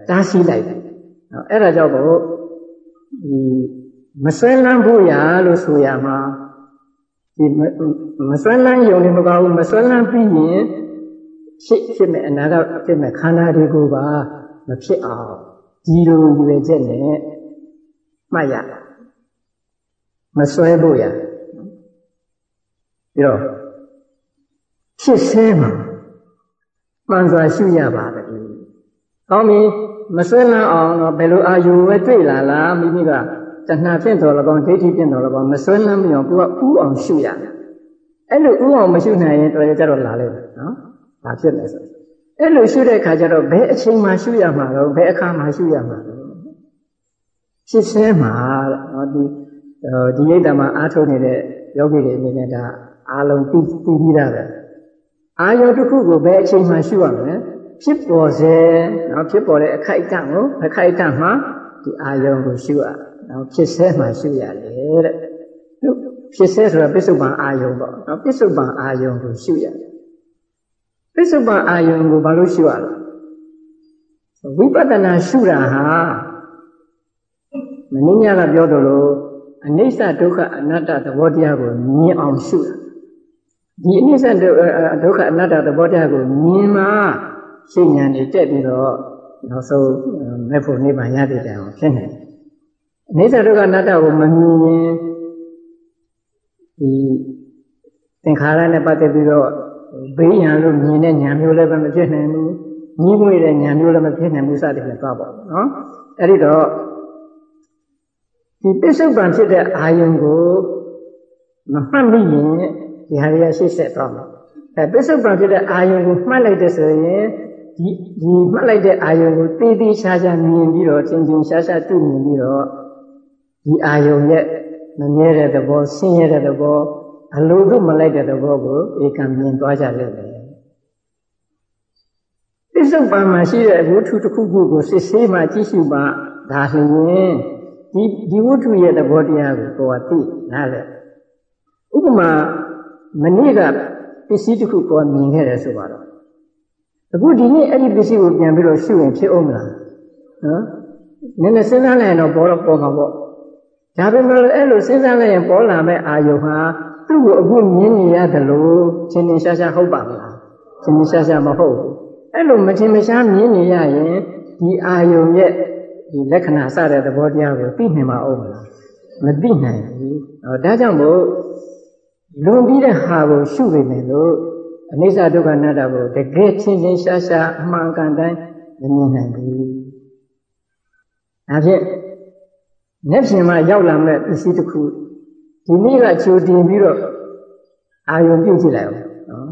တားဆီးလိုက်တယ်အဲ့ဒါကြောင့်ကိုဒီမဆွဲလန်းဖို့ရလို့ဆိုရမှာဒီမဆွဲလန်းယုံနေမကောင်းဘူးမဆွဲလန်းပြီးရင်ဖြစ်ဖြစ်မဲ့အနာဂတ်ဖြစ်မဲ့ခန္ဓာတွေကိုပါမဖြစ်အောင် ဒီလိုရွယ်ချက်နဲ့မှတ်ရမဆွဲဖို့ရပြီးတော့ဖြစ်ဆဲမှာမှန်စွာရှုရပါတယ်ကောင်းပြီမဆွဲလန်းအောင်တော့ဘယ်လိုအာယုပဲတွေ့လာလားမိမိကတဏှာဖြင့်တော်လကောင်းဒိဋ္ဌိဖြင့်တော်လကောင်းမဆွဲလန်းမအောင်ကိုကဥအောင်ရှုရတယ်အဲ့လိုဥအောင်မရှုနိုင်ရင်တော်ရကြတော့လာလိမ့်မယ်နော်ဘာဖြစ်လဲဆို အဲ့လိုရှုတဲ့အခါကျတော့ဘယ်အချိန်မှရှုရမှာတော့ဘယ်အခါမှရှုရမှာတော့ဖြစ်စဲမှာနော်ဒီဒီရိတ်တမှာအားထုတ်နေတဲ့ယောဂီတွေအနေနဲ့ဒါအားလုံးသိသိပြီးသားပဲအာယုတစ်ခုကိုဘယ်အချိန်မှရှုရမလဲဖြစ်ပေါ်စေနော်ဖြစ်ပေါ်တဲ့အခိုက်အတန့်ကိုအခိုက်အတန့်မှာဒီအာယုကိုရှုရနော်ဖြစ်စဲမှရှုရတယ်တဲ့ဖြစ်စဲဆိုတာပစ္စုပန်အာယုပေါ့နော်ပစ္စုပန်အာယုကိုရှုရတယ် ပစ္စုပန်အာယုကိုဘာလို့ရှုရလဲဝိပဿနာရှုတာဟာမင်းများကပြောသလိုအနိစ္စဒုက္ခအနတ္တသဘောတရားကိုမြင်အောင်ရှုတာဒီအနိစ္စဒုက္ခအနတ္တသဘောတရားကိုမြင်မှရှင်းဉာဏ်တွေတက်ပြီးတော့နောက်ဆုံးမဲ့ဖို့နိဗ္ဗာန်ရတဲ့တိုင်အောင်ဖြစ်နေတယ်အနိစ္စဒုက္ခအနတ္တကိုမမြင်ရင်ဒီသင်္ခါရနဲ့ပတ်သက်ပြီးတော့ ဘေးရန်လို့မြင်တဲ့ဉာဏ်မျိုးလည်းပဲမဖြစ်နိုင်ဘူးညီးမွေတဲ့ဉာဏ်မျိုးလည်းမဖြစ်နိုင်ဘူးစသဖြင့်သွားပါဘူးနော်အဲ့ဒီတော့ဒီပစ္စုပန်ဖြစ်တဲ့အာယုံကိုမမှတ်မိရင်ဒီဟာတွေကရှေ့ဆက်သွားမှာအဲပစ္စုပန်ဖြစ်တဲ့အာယုံကိုမှတ်လိုက်တဲ့ဆိုရင်ဒီဒီမှတ်လိုက်တဲ့အာယုံကိုတည်တည်ရှားရှားမြင်ပြီးတော့ချင်းချင်းရှားရှားတွေ့မြင်ပြီးတော့ဒီအာယုံရဲ့မမြဲတဲ့သဘောဆင်းရဲတဲ့သဘော အလိုတို့မလိုက်တဲ့သဘောကိုဧကံမြင်သွားကြလိမ့်မယ်ပစ္စုပန်မှာရှိတဲ့ဝတ္ထုတစ်ခုခုကိုစစ်ဆေးမှကြည့်ရှုမှဒါဆိုရင်ဒီဒီဝတ္ထုရဲ့သဘောတရားကိုကိုယ်ကသိနားလဲဥပမာမနေ့ကပစ္စည်းတစ်ခုကိုမြင်ခဲ့တယ်ဆိုပါတော့အခုဒီနေ့အဲ့ဒီပစ္စည်းကိုပြန်ပြီးတော့ရှုရင်ဖြစ်အောင်မလားနော်နည်းနည်းစဉ်းစားလိုက်ရင်တော့ပေါ်တော့ပေါ်မှာပေါ့ဒါပေမဲ့အဲ့လိုစဉ်းစားလိုက်ရင်ပေါ်လာမဲ့အာယုဟာ သူ့ကိုအခုမြင်နေရတယ်လို့ချင်းချင်းရှားရှားဟုတ်ပါမလားချင်းချင်းရှားရှားမဟုတ်ဘူးအဲ့လိုမချင်းမရှားမြင်နေရရင်ဒီအာယုရဲ့ဒီလက္ခဏာစတဲ့သဘောတရားကိုသိနိုင်မှာအောင်မလားမသိနိုင်ဘူးအဲဒါကြောင့်မို့လွန်ပြီးတဲ့ဟာကိုရှုနေတယ်လို့အနိစ္စဒုက္ခအနတ္တကိုတကယ်ချင်းချင်းရှားရှားအမှန်ကန်တိုင်းမမြင်နိုင်ဘူးဒါဖြင့်မျက်ပြင်မှာရောက်လာမဲ့ပစ္စည်းတစ်ခု ဒီနေ့ကချိုတင်ပြီးတော့အာယုံပြုတ်ကြည့်လိုက်အောင်နော်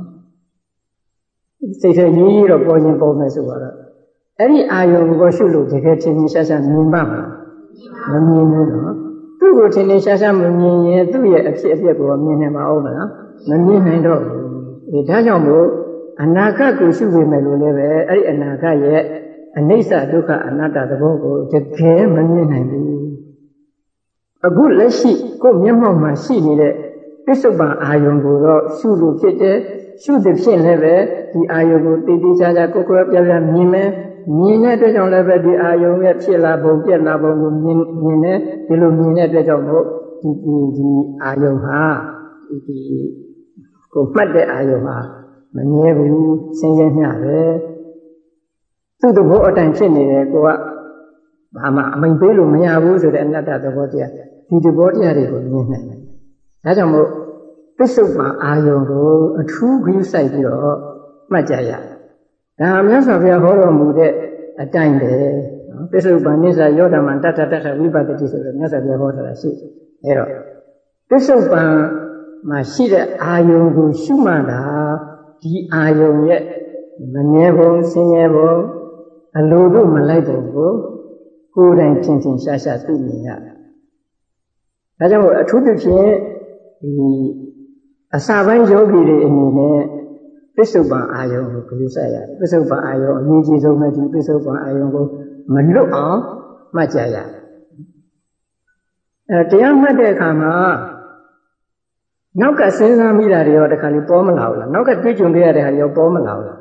စိတ်ထဲရေးရေးတော့ပေါ်ရင်ပေါ်မယ်ဆိုတော့အဲ့ဒီအာယုံကိုရှုလို့တကယ်ချင်းချင်းရှားရှားမြင်ပါမလားမမြင်ဘူးနော်သူ့ကိုချင်းချင်းရှားရှားမမြင်ရင်သူ့ရဲ့အဖြစ်အပျက်ကိုမြင်နိုင်မှာအောင်မလားမမြင်နိုင်တော့ဘူးဒီဒါကြောင့်မို့အနာဂတ်ကိုရှုပေမဲ့လို့လည်းပဲအဲ့ဒီအနာဂတ်ရဲ့အနိစ္စဒုက္ခအနတ္တသဘောကိုတကယ်မမြင်နိုင်ဘူး အခုလက်ရှိကိုမျက်မှောက်မှာရှိနေတဲ့ပစ္စုပန်အာယုံကိုတော့ရှုလို့ဖြစ်တယ်ရှုတဲ့ဖြင့်လည်းပဲဒီအာယုံကိုတည်တည်ချာချာကိုယ်ကိုယ်ပြပြမြင်မယ်မြင်တဲ့အတွက်ကြောင့်လည်းပဲဒီအာယုံရဲ့ဖြစ်လာပုံပြက်လာပုံကိုမြင်မြင်တယ်ဒီလိုမြင်တဲ့အတွက်ကြောင့်မို့ဒီဒီဒီအာယုံဟာဒီကိုမှတ်တဲ့အာယုံဟာမမြဲဘူးဆင်းရဲမျှပဲသူ့တဘောအတိုင်းဖြစ်နေတယ်ကိုက ဘာမှအမိန်ပေးလို့မရဘူးဆိုတဲ့အနတ္တသဘောတရားဒီသဘောတရားတွေကိုမြင်နိုင်တယ်ဒါကြောင့်မို့ပစ္စုပန်အာယုံကိုအထူးဂရုစိုက်ပြီးတော့မှတ်ကြရဒါမြတ်စွာဘုရားဟောတော်မူတဲ့အတိုင်းပဲနော်ပစ္စုပန်နိစ္စယောဓမ္မတတ္ထတတ္ထဝိပတ္တိဆိုတော့မြတ်စွာဘုရားဟောထားတာရှိအဲတော့ပစ္စုပန်မှာရှိတဲ့အာယုံကိုရှုမှတ်တာဒီအာယုံရဲ့မမြဲပုံဆင်းရဲပုံအလိုတို့မလိုက်ပုံကို ကိုယ်တိုင်ချင်းချင်းရှားရှားသိမြင်ရတယ်ဒါကြောင့်အထူးသဖြင့်ဒီအစာပိုင်းယောဂီတွေအနေနဲ့ပစ္စုပန်အာယုံကိုဂရုစိုက်ရတယ်ပစ္စုပန်အာယုံအမြင့်ကြီးဆုံးပဲဒီပစ္စုပန်အာယုံကိုမလွတ်အောင်မှတ်ကြရတယ်အဲတရားမှတ်တဲ့အခါမှာနောက်ကစဉ်းစားမိတာတွေရောတခါလေးပေါ်မလာဘူးလားနောက်ကတွေးကြုံခဲ့ရတဲ့ဟာရောပေါ်မလာဘူးလား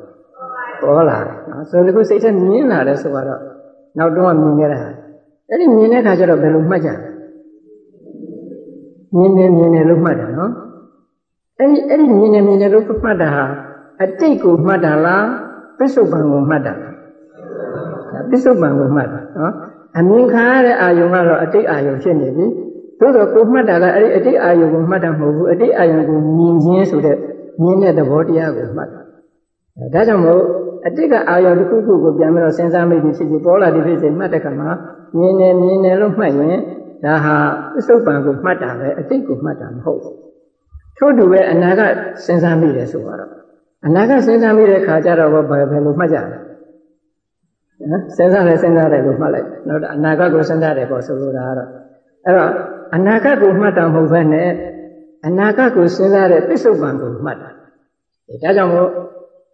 ပေါ်လာတယ်နော်ဆိုတော့စိတ်ထဲမြင်လာတယ်ဆိုတော့ နောက်တော့မြင်ခဲ့တာအဲ့ဒီမြင်တဲ့အခါကျတော့ဘယ်လိုမှတ်ကြလဲမြင်နေမြင်နေလို့မှတ်တယ်နော်အဲ့ဒီအဲ့ဒီမြင်နေမြင်နေလို့မှတ်တာဟာအတိတ်ကိုမှတ်တာလားပစ္စုပန်ကိုမှတ်တာလားပစ္စုပန်ကိုမှတ်တာနော်အမြင်ခံရတဲ့အာယုံကတော့အတိတ်အာယုံဖြစ်နေပြီသို့တော့ကိုမှတ်တာကအဲ့ဒီအတိတ်အာယုံကိုမှတ်တာမဟုတ်ဘူးအတိတ်အာယုံကိုမြင်ခြင်းဆိုတဲ့မြင်တဲ့သဘောတရားကိုမှတ်တာဒါကြောင့်မို့ အတိတ်ကအာယုံတစ်ခုခုကိုပြန်ပြီးတော့စဉ်းစားမိပြီးဖြစ်ဖြစ်ပေါ်လာတဲ့ဖြစ်စေမှတ်တဲ့ခါမှာမြင်နေမြင်နေလို့မှတ်ရင်ဒါဟာပစ္စုပန်ကိုမှတ်တာပဲအတိတ်ကိုမှတ်တာမဟုတ်ဘူးထို့တူပဲအနာကစဉ်းစားမိတယ်ဆိုတော့အနာကစဉ်းစားမိတဲ့ခါကျတော့ဘယ်ဘယ်လိုမှတ်ကြလဲနော်စဉ်းစားတယ်စဉ်းစားတယ်လို့မှတ်လိုက်နောက်အနာဂတ်ကိုစဉ်းစားတယ်ပေါ့ဆိုလိုတာကတော့အဲ့တော့အနာဂတ်ကိုမှတ်တာမဟုတ်ဘဲနဲ့အနာဂတ်ကိုစဉ်းစားတဲ့ပစ္စုပန်ကိုမှတ်တာဒါကြောင့်မို့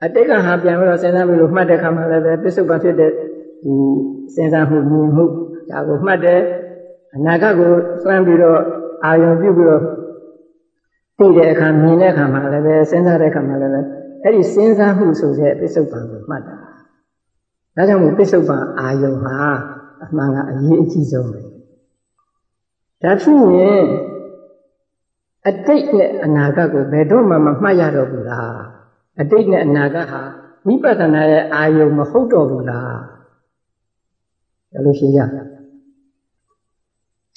အတိတ်ကဟာပြန်ပြီးတော့စဉ်းစားပြီးလို့မှတ်တဲ့ခါမှလည်းပဲပစ္စုပန်ဖြစ်တဲ့ဒီစဉ်းစားမှုမြင်မှုဒါကိုမှတ်တယ်အနာဂတ်ကိုစွမ်းပြီးတော့အာရုံပြုပြီးတော့သိတဲ့အခါမြင်တဲ့အခါမှလည်းပဲစဉ်းစားတဲ့အခါမှလည်းပဲအဲ့ဒီစဉ်းစားမှုဆိုတဲ့ပစ္စုပန်ကိုမှတ်တာဒါကြောင့်မို့ပစ္စုပန်အာယုံဟာအမှန်ကအရေးအကြီးဆုံးပဲဒါဖြစ်ရင်အတိတ်နဲ့အနာဂတ်ကိုဘယ်တော့မှမမှတ်ရတော့ဘူးလား အတိတ်နဲ့အနာဂတ်ဟာဝိပဿနာရဲ့အာယုံမဟုတ်တော့ဘူးလားဘယ်လိုရှင်းရ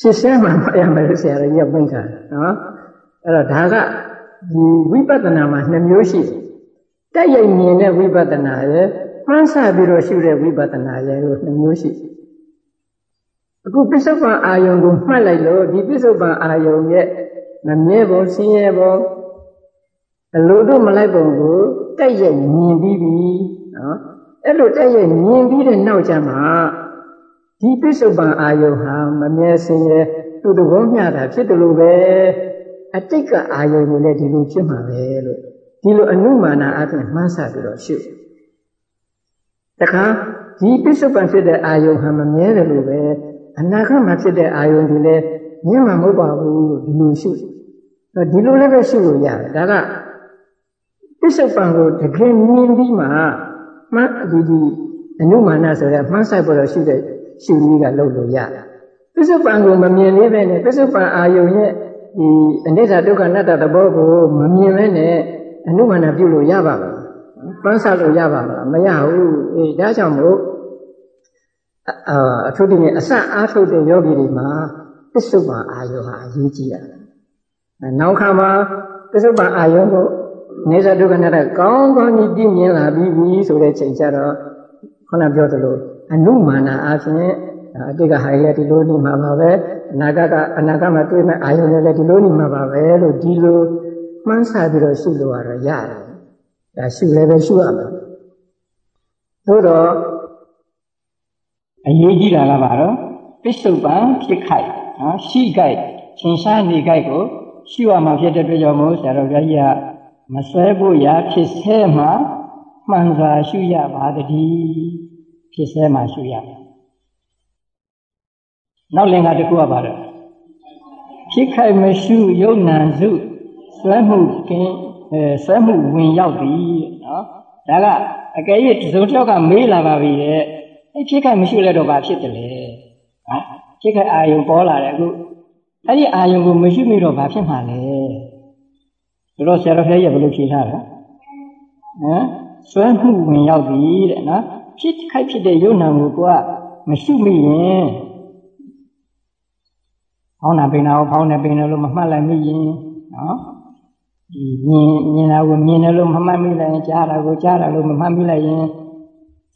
ရှင်းစဲမှမရမယ်ဆရာကြီးကပြိထားတယ်နော်အဲ့တော့ဒါကဒီဝိပဿနာမှာနှစ်မျိုးရှိတယ်တက်ရိုက်မြင်တဲ့ဝိပဿနာရဲ့မှန်းဆပြီးတော့ရှုတဲ့ဝိပဿနာရဲ့လို့နှစ်မျိုးရှိတယ်အခုပစ္စုပန်အာယုံကိုမှတ်လိုက်လို့ဒီပစ္စုပန်အာယုံရဲ့မမြဲပုံဆင်းရဲပုံ အလိုတို့မလိုက်ပုံကိုတက်ရဲ့မြင်ပြီးပြီနော်အဲ့လိုတက်ရဲ့မြင်ပြီးတဲ့နောက်ကျမှဒီပစ္စုပန်အာယုံဟာမမြဲဆင်းရဲသူ့တကုံးမျှတာဖြစ်တယ်လို့ပဲအတိတ်ကအာယုံကိုလည်းဒီလိုဖြစ်မှာပဲလို့ဒီလိုအနုမာနာအပြင်မှန်းဆပြီးတော့ရှုတခါဒီပစ္စုပန်ဖြစ်တဲ့အာယုံဟာမမြဲတယ်လို့ပဲအနာဂတ်မှာဖြစ်တဲ့အာယုံတွေလည်းမြင်မှာမဟုတ်ပါဘူးလို့ဒီလိုရှုဒီလိုလည်းပဲရှုလို့ရတယ်ဒါက ပစ္စုပန်ကိုတကယ်မြင်ပြီးမှမှန်ဒီဒီအနုမာနဆိုတဲ့မှန်းဆိုင်ပေါ်တော့ရှုတဲ့ရှုနည်းကလုပ်လို့ရတယ်ပစ္စုပန်ကိုမမြင်လေးပဲနဲ့ပစ္စုပန်အာယုံရဲ့ဒီအနိစ္စဒုက္ခအနတ္တသဘောကိုမမြင်ပဲနဲ့အနုမာနပြုလို့ရပါမလားပန်းစားလို့ရပါမလားမရဘူးအေးဒါကြောင့်မို့အာအထုတည်းနဲ့အစအားထုတ်တဲ့ယောဂီတွေမှာပစ္စုပန်အာယုဟာအရေးကြီးရတယ်။နောက်ခါမှာပစ္စုပန်အာယုကို နေဇဒုက္ခနာတကောင်းကောင်းကြီးပြည့်မြင်လာပြီးပြီဆိုတဲ့ချိန်ကျတော့ခုနပြောသလိုအနုမာနာအဖြစ်အတိတ်ကဟာလည်းဒီလိုနေမှာပါပဲအနာဂတ်ကအနာဂတ်မှာတွေ့မဲ့အာယုလည်းဒီလိုနေမှာပါပဲလို့ဒီလိုမှန်းဆပြီးတော့ရှုလို့ရတော့ရတယ်။ဒါရှုလည်းပဲရှုရမှာ။သို့တော့အရေးကြီးတာကဘာတော့ပစ္စုပန်ဖြစ်ခိုက်နော်ရှိခိုက်ရှင်ရှားနေခိုက်ကိုရှိရမှာဖြစ်တဲ့အတွက်ကြောင့်မို့ဆရာတော်ဘုရားကြီးက မဆွဲဖို့ရာဖြစ်ဆဲမှာမှန်စွာရှုရပါတည်းဖြစ်ဆဲမှာရှုရမယ်နောက်လင်္ကာတစ်ခုကပါတော့ဖြစ်ခိုက်မရှုယုံနံစုဆွဲမှုကင်းအဲဆွဲမှုဝင်ရောက်သည်နော်ဒါကအကယ်၍သုံးယောက်ကမေးလာပါပြီတဲ့အဲ့ဖြစ်ခိုက်မရှိလဲတော့ဘာဖြစ်တယ်လဲဟမ်ဖြစ်ခိုက်အာယုံပေါ်လာတယ်အခုအဲ့ဒီအာယုံကိုမရှိမိတော့ဘာဖြစ်မှာလဲ ဆိုတော့ဆရာတော်ဖျားကြီးကဘယ်လိုဖြေထားလဲဟမ်ဆွဲမှုဝင်ရောက်ပြီတဲ့နော်ဖြစ်ခိုက်ဖြစ်တဲ့ယုံနာကိုကမရှိမိရင်ဖောင်းနာပင်နာကိုဖောင်းနေပင်တယ်လို့မမှတ်လိုက်မိရင်နော်ဒီမြင်မြင်တာကိုမြင်တယ်လို့မမှတ်မိလိုက်ရင်ကြားတာကိုကြားတာလို့မမှတ်မိလိုက်ရင်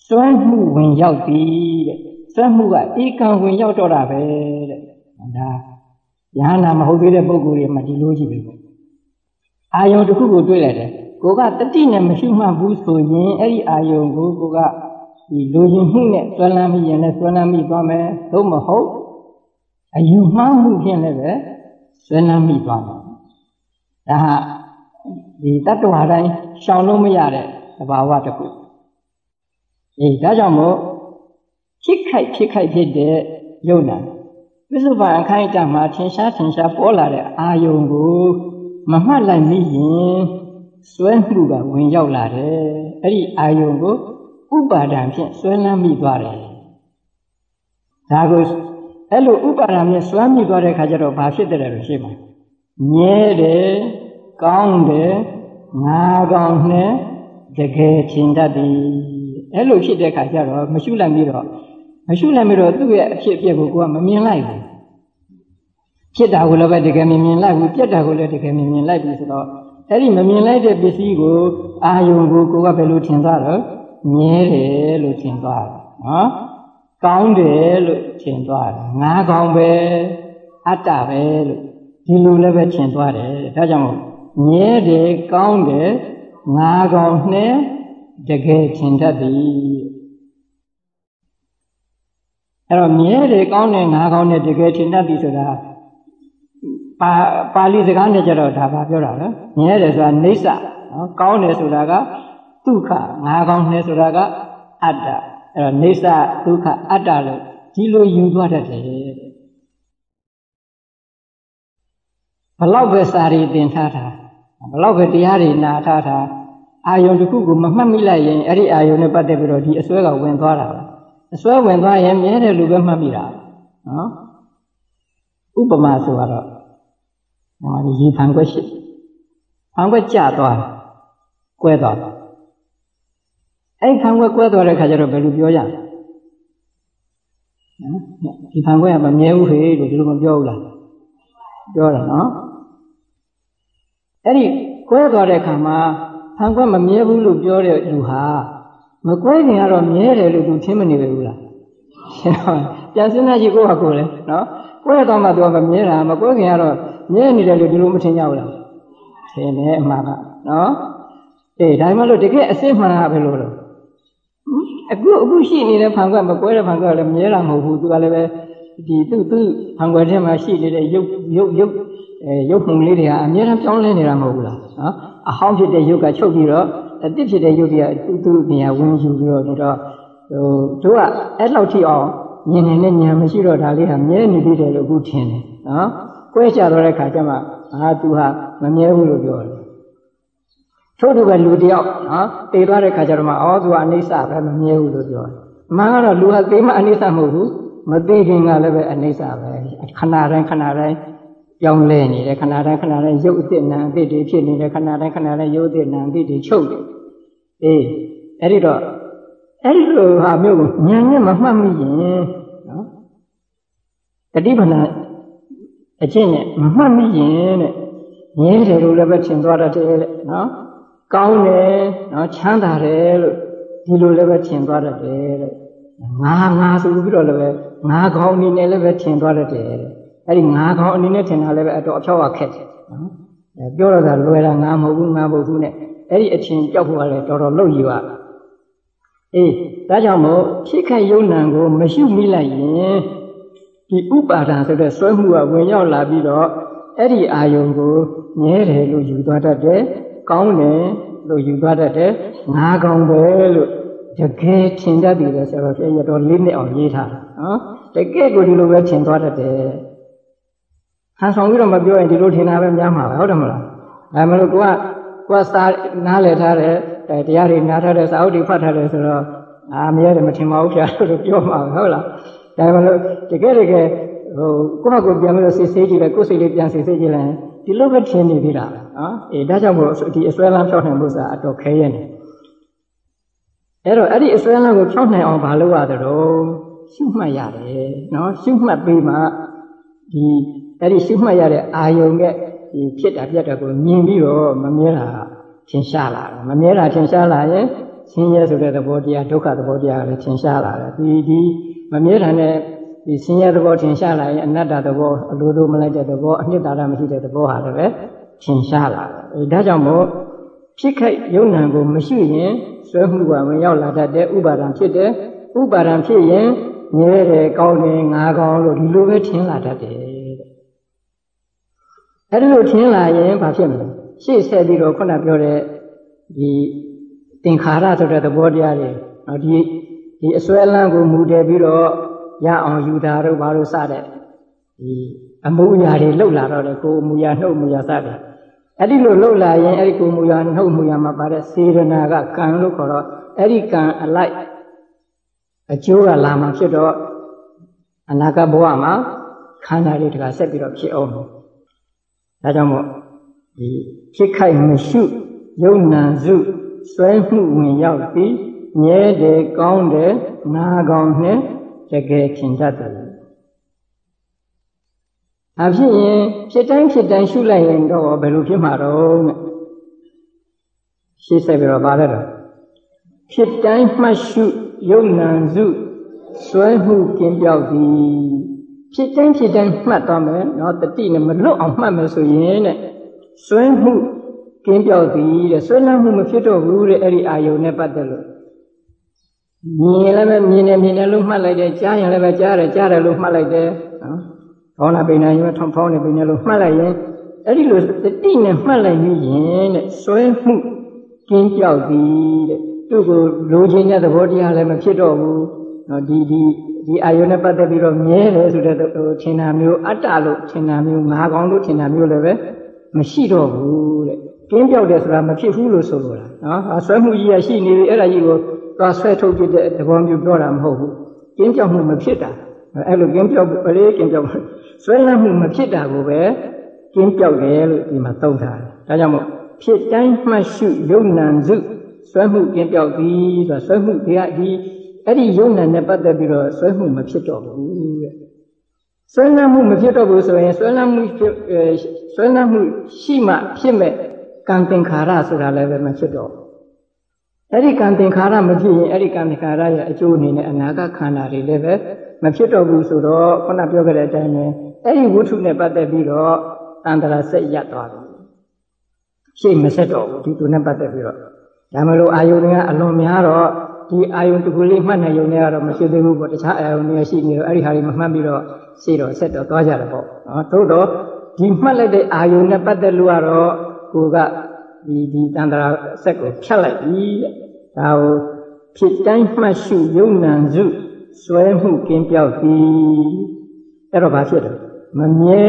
စွမ်းမှုဝင်ရောက်ပြီတဲ့စွမ်းမှုကဧကံဝင်ရောက်တော့တာပဲတဲ့ဒါယဟနာမဟုတ်သေးတဲ့ပုဂ္ဂိုလ်တွေမှာဒီလိုရှိပြီပေါ့ အာယုံတစ်ခုကိုတွေ့လိုက်တယ်ကိုကတတိနဲ့မရှိမှဘူးဆိုရင်အဲ့ဒီအာယုံကိုကိုကဒီလူရင်မှုနဲ့ဆွဲလန်းမိရင်လည်းဆွဲလန်းမိသွားမယ်သို့မဟုတ်အယူမှားမှုဖြင့်လည်းပဲဆွဲလန်းမိသွားမယ်ဒါဟာဒီတတ္တဝါတိုင်းရှောင်လို့မရတဲ့သဘာဝတစ်ခုအေးဒါကြောင့်မို့ဖြစ်ခိုက်ဖြစ်ခိုက်ဖြစ်တဲ့ယုံနာပစ္စုပန်အခိုင်အတန့်မှာထင်ရှားထင်ရှားပေါ်လာတဲ့အာယုံကို မမှတ်လိုက်မိရင်စွဲမှုကဝင်ရောက်လာတယ်အဲ့ဒီအာယုံကိုဥပါဒံဖြင့်စွဲလန်းမိသွားတယ်ဒါကိုအဲ့လိုဥပါဒံဖြင့်စွဲမိသွားတဲ့ခါကျတော့ဘာဖြစ်တယ်လို့ရှိမှာမြဲတယ်ကောင်းတယ်ငါကောင်းနဲ့တကယ်ထင်တတ်သည်အဲ့လိုဖြစ်တဲ့ခါကျတော့မရှုလိုက်ပြီးတော့မရှုလိုက်ပြီးတော့သူ့ရဲ့အဖြစ်အပျက်ကိုကိုကမမြင်လိုက်ဘူး ဖြစ်တာကိုလည်းပဲတကယ်မမြင်လိုက်ဘူးပြက်တာကိုလည်းတကယ်မမြင်လိုက်ဘူးဆိုတော့အဲ့ဒီမမြင်လိုက်တဲ့ပစ္စည်းကိုအာယုံကိုကိုကဘယ်လိုထင်သွားတော့မြဲတယ်လို့ထင်သွားတယ်နော်ကောင်းတယ်လို့ထင်သွားတယ်ငါကောင်းပဲအတ္တပဲလို့ဒီလိုလည်းပဲထင်သွားတယ်ဒါကြောင့်မြဲတယ်ကောင်းတယ်ငါကောင်းနဲ့တကယ်ထင်တတ်သည်အဲ့တော့မြဲတယ်ကောင်းတယ်ငါကောင်းတယ်တကယ်ထင်တတ်သည်ဆိုတာ ပါပါဠိစကားနဲ့ကြတော့ဒါပါပြောတာလေမြဲတယ်ဆိုတာနေဆနော်ကောင်းတယ်ဆိုတာကဒုက္ခငါကောင်းတယ်ဆိုတာကအတ္တအဲ့တော့နေဆဒုက္ခအတ္တလို့ဒီလိုယူသွားတတ်တယ်ဘလောက်ပဲစာရီသင်ထားတာဘလောက်ပဲတရားတွေနာထားတာအာယုံတစ်ခုကိုမမှတ်မိလိုက်ရင်အဲ့ဒီအာယုံနဲ့ပတ်သက်ပြီးတော့ဒီအစွဲကဝင်သွားတာပဲအစွဲဝင်သွားရင်မြဲတယ်လို့ပဲမှတ်မိတာနော်ဥပမာဆိုတော့ ဟောဒီရေဖန်ခွက်ရှိဖန်ခွက်ကျသွားတယ်ကွဲသွားတယ်အဲ့ဖန်ခွက်ကွဲသွားတဲ့ခါကျတော့ဘယ်လိုပြောရလဲနော်ဒီဖန်ခွက်ကမမြဲဘူးဟေ့လို့ဒီလိုမပြောဘူးလားပြောတယ်နော်အဲ့ဒီကွဲသွားတဲ့ခါမှာဖန်ခွက်မမြဲဘူးလို့ပြောတဲ့လူဟာမကွဲခင်ကတော့မြဲတယ်လို့သူထင်မနေဘူးလားရှင်းတော့ပြန်စဉ်းစားကြည့်ကိုယ့်ဟာကိုယ်လေနော် ကွဲတော့မှသူကမမြဲတာမကွဲခင်ကတော့မြဲနေတယ်လို့ဒီလိုမထင်ကြဘူးလားထင်တယ်အမှန်ကနော်အေးဒါမှမဟုတ်တကယ်အစစ်မှန်တာပဲလို့လို့အခုအခုရှိနေတဲ့ဖန်ခွက်မကွဲတဲ့ဖန်ခွက်ကလည်းမြဲတာမဟုတ်ဘူးသူကလည်းပဲဒီသူ့သူ့ဖန်ခွက်ထဲမှာရှိနေတဲ့ရုပ်ရုပ်ရုပ်အဲရုပ်ပုံလေးတွေကအများအားပြောင်းလဲနေတာမဟုတ်ဘူးလားနော်အဟောင်းဖြစ်တဲ့ရုပ်ကချုပ်ပြီးတော့အတစ်ဖြစ်တဲ့ရုပ်တွေကသူ့သူ့နေရာဝင်ယူပြီးတော့ဒီတော့ဟိုတို့ကအဲ့လောက်ထိအောင် မြင်နေတဲ့ဉာဏ်မရှိတော့ဒါလေးဟာမြဲနေသေးတယ်လို့အခုထင်တယ်နော်ကွဲချတော့တဲ့ခါကျမှအာသူဟာမမြဲဘူးလို့ပြောတယ်ထို့တူပဲလူတယောက်နော်တည်သွားတဲ့ခါကျတော့မှအော်သူကအနိစ္စပဲမမြဲဘူးလို့ပြောတယ်အမှန်ကတော့လူဟာသိမှအနိစ္စမဟုတ်ဘူးမသိခင်ကလည်းပဲအနိစ္စပဲခဏတိုင်းခဏတိုင်းပြောင်းလဲနေတယ်ခဏတိုင်းခဏတိုင်းရုပ်အစ်စ်နာအစ်စ်တွေဖြစ်နေတယ်ခဏတိုင်းခဏတိုင်းရုပ်အစ်စ်နာအစ်စ်တွေချုပ်တယ်အေးအဲ့ဒီတော့ အဲ့ဒီလိုဟာမျိုးကိုဉာဏ်နဲ့မမှတ်မိရင်နော်တတိပဏအချင်းနဲ့မမှတ်မိရင်တဲ့မြဲတယ်လို့လည်းပဲထင်သွားတတ်တယ်တဲ့နော်ကောင်းတယ်နော်ချမ်းသာတယ်လို့ဒီလိုလည်းပဲထင်သွားတတ်တယ်တဲ့ငါငါဆိုပြီးတော့လည်းပဲငါကောင်းနေနဲ့လည်းပဲထင်သွားတတ်တယ်တဲ့အဲ့ဒီငါကောင်းအနေနဲ့ထင်တာလည်းပဲအတော်အဖြောက်ကခက်တယ်နော်အဲပြောတော့တာလွယ်တာငါမဟုတ်ဘူးငါမဟုတ်ဘူးနဲ့အဲ့ဒီအချင်းကြောက်ဖို့ကလည်းတော်တော်လုပ်ယူရ အေးဒါကြောင့်မို့ဖြစ်ခတ်ယုံနံကိုမရှိမိလိုက်ရင်ဒီဥပါဒံဆိုတဲ့ဆွဲမှုကဝင်ရောက်လာပြီးတော့အဲ့ဒီအာယုံကိုမြဲတယ်လို့ယူသွားတတ်တယ်ကောင်းတယ်လို့ယူသွားတတ်တယ်ငါကောင်းပဲလို့တကယ်ထင်တတ်ပြီလေဆိုတော့ပြည့်ရတော့လေးနှစ်အောင်ရေးထားတာနော်တကယ်ကိုဒီလိုပဲထင်သွားတတ်တယ်ဟန်ဆောင်ပြီးတော့မပြောရင်ဒီလိုထင်တာပဲများမှာပဲဟုတ်တယ်မလားအဲမလို့ကိုကကိုကစာနားလည်ထားတဲ့ တရားတွေနားထားတဲ့စာအုပ်တွေဖတ်ထားတယ်ဆိုတော့အာမရတယ်မထင်ပါဘူးဆရာတို့ပြောမှာပဲဟုတ်လားဒါမှမဟုတ်တကယ်တကယ်ဟိုကိုယ့်ဟာကိုယ်ပြန်ပြီးတော့စစ်ဆေးကြည့်လိုက်ကိုယ်စိတ်လေးပြန်စစ်ဆေးကြည့်လိုက်ဒီလိုပဲထင်နေသေးတာနော်အေးဒါကြောင့်မို့ဒီအစွဲလမ်းဖြောက်နိုင်ဖို့ဆိုတာအတော်ခဲရနေအဲ့တော့အဲ့ဒီအစွဲလမ်းကိုဖြောက်နိုင်အောင်မလုပ်ရတော့ရှုမှတ်ရတယ်နော်ရှုမှတ်ပြီးမှဒီအဲ့ဒီရှုမှတ်ရတဲ့အာယုံနဲ့ဒီဖြစ်တာပြတ်တာကိုမြင်ပြီးတော့မမြဲတာ ထင်ရှားလာတယ်မမြဲတာထင်ရှားလာရင်ဆင်းရဲဆိုတဲ့သဘောတရားဒုက္ခသဘောတရားလည်းထင်ရှားလာတယ်ဒီဒီမမြဲတာနဲ့ဒီဆင်းရဲသဘောထင်ရှားလာရင်အနတ္တသဘောအလိုလိုမလိုက်တဲ့သဘောအနှစ်သာရမရှိတဲ့သဘောဟာလည်းပဲထင်ရှားလာတယ်အဲဒါကြောင့်မို့ဖြစ်ခိုက်ယုံနံကိုမရှိရင်ဆွဲမှုကဝင်ရောက်လာတတ်တဲ့ဥပါဒံဖြစ်တယ်ဥပါဒံဖြစ်ရင်မြဲတယ်ကောင်းတယ်ငါကောင်းလို့ဒီလိုပဲထင်လာတတ်တယ်အဲ့ဒီလိုထင်လာရင်ဘာဖြစ်မလဲ ရှေ့ဆက်ပြီးတော့ခုနပြောတဲ့ဒီသင်္ခါရဆိုတဲ့သဘောတရားတွေနော်ဒီဒီအစွဲလန်းကိုမူတည်ပြီးတော့ရအောင်ယူတာတို့ဘာလို့စတဲ့ဒီအမှုအရာတွေလှုပ်လာတော့လေကိုယ်အမှုအရာနှုတ်အမှုအရာစတဲ့အဲ့ဒီလိုလှုပ်လာရင်အဲ့ဒီကိုယ်အမှုအရာနှုတ်အမှုအရာမှာပါတဲ့စေရနာကကံလို့ခေါ်တော့အဲ့ဒီကံအလိုက်အကျိုးကလာမှဖြစ်တော့အနာဂတ်ဘဝမှာခန္ဓာတွေတကဆက်ပြီးတော့ဖြစ်အောင်ဒါကြောင့်မို့ ဒီဖြစ်ခိုက်မရှိယုံနာစုစွဲမှုဝင်ရောက်ပြီးမြဲတယ်ကောင်းတယ်နာကောင်းနဲ့တကယ်ထင်တတ်တယ်အဖြစ်ရင်ဖြစ်တိုင်းဖြစ်တိုင်းရှုလိုက်ရင်တော့ဘယ်လိုဖြစ်မှာတော့ရှင်းဆက်ပြီးတော့ပါလဲတော့ဖြစ်တိုင်းမှတ်ရှုယုံနံစုစွဲမှုကင်းပြောက်သည်ဖြစ်တိုင်းဖြစ်တိုင်းမှတ်သွားမယ်နော်တတိနဲ့မလွတ်အောင်မှတ်မယ်ဆိုရင်တဲ့ စွဲမှုကင်းပြောက်သည်တဲ့ဆွဲလန်းမှုမဖြစ်တော့ဘူးတဲ့အဲ့ဒီအာယုန်နဲ့ပတ်သက်လို့မြင်လည်းပဲမြင်တယ်မြင်တယ်လို့မှတ်လိုက်တယ်ကြားရင်လည်းပဲကြားတယ်ကြားတယ်လို့မှတ်လိုက်တယ်နော်ဖောင်းလာပိန်နေရင်ထောင်းဖောင်းနေပိန်နေလို့မှတ်လိုက်ရင်အဲ့ဒီလိုတတိနဲ့မှတ်လိုက်ရင်တဲ့ဆွဲမှုကင်းပြောက်သည်တဲ့သူ့ကိုလိုချင်တဲ့သဘောတရားလည်းမဖြစ်တော့ဘူးနော်ဒီဒီဒီအာယုန်နဲ့ပတ်သက်ပြီးတော့မြဲတယ်ဆိုတဲ့ထင်တာမျိုးအတ္တလို့ထင်တာမျိုးငါကောင်းလို့ထင်တာမျိုးလည်းပဲ မရှိတော့ဘူးတဲ့ကင်းပြောက်တယ်ဆိုတာမဖြစ်ဘူးလို့ဆိုလိုတာနော်ဆွဲမှုကြီးရရှိနေပြီအဲ့ဒါကြီးကိုသွားဆွဲထုတ်ပြတဲ့သဘောမျိုးပြောတာမဟုတ်ဘူးကင်းပြောက်မှုမဖြစ်တာအဲ့လိုကင်းပြောက်ပလေးကင်းပြောက်ဆွဲလန်းမှုမဖြစ်တာကိုပဲကင်းပြောက်တယ်လို့ဒီမှာသုံးထားတယ်ဒါကြောင့်မို့ဖြစ်တိုင်းမှတ်ရှုယုံနံစုဆွဲမှုကင်းပြောက်သည်ဆိုတာဆွဲမှုတရားဒီအဲ့ဒီယုံနံနဲ့ပတ်သက်ပြီးတော့ဆွဲမှုမဖြစ်တော့ဘူးတဲ့ ဆွဲလန်းမှုမဖြစ်တော့ဘူးဆိုရင်ဆွဲလန်းမှုဆွဲလန်းမှုရှိမှဖြစ်မဲ့ကံသင်္ခါရဆိုတာလည်းပဲမဖြစ်တော့အဲ့ဒီကံသင်္ခါရမဖြစ်ရင်အဲ့ဒီကံသင်္ခါရရဲ့အကျိုးအနေနဲ့အနာဂတ်ခန္ဓာတွေလည်းပဲမဖြစ်တော့ဘူးဆိုတော့ခုနပြောခဲ့တဲ့အတိုင်းပဲအဲ့ဒီဝတ္ထုနဲ့ပတ်သက်ပြီးတော့တန်တရာစိတ်ရပ်သွားတယ်ရှေ့မဆက်တော့ဘူးဒီသူနဲ့ပတ်သက်ပြီးတော့ဒါမလို့အာယုန်ကအလွန်များတော့ ဒီအာယုန်တစ်ခုလေးမှတ်နိုင်ုံနဲ့ကတော့မရှိသေးဘူးပေါ့တခြားအာယုန်တွေရှိနေတော့အဲ့ဒီဟာတွေမမှတ်ပြီးတော့ရှေ့တော့ဆက်တော့သွားကြတယ်ပေါ့နော်သို့တော့ဒီမှတ်လိုက်တဲ့အာယုန်နဲ့ပတ်သက်လို့ကတော့ကိုကဒီဒီတန်ត្រာဆက်ကိုဖြတ်လိုက်ပြီတဲ့ဒါကိုဖြစ်တိုင်းမှတ်ရှုယုံနံစုစွဲမှုကင်းပြောက်သည်အဲ့တော့ဘာဖြစ်လဲမမြဲ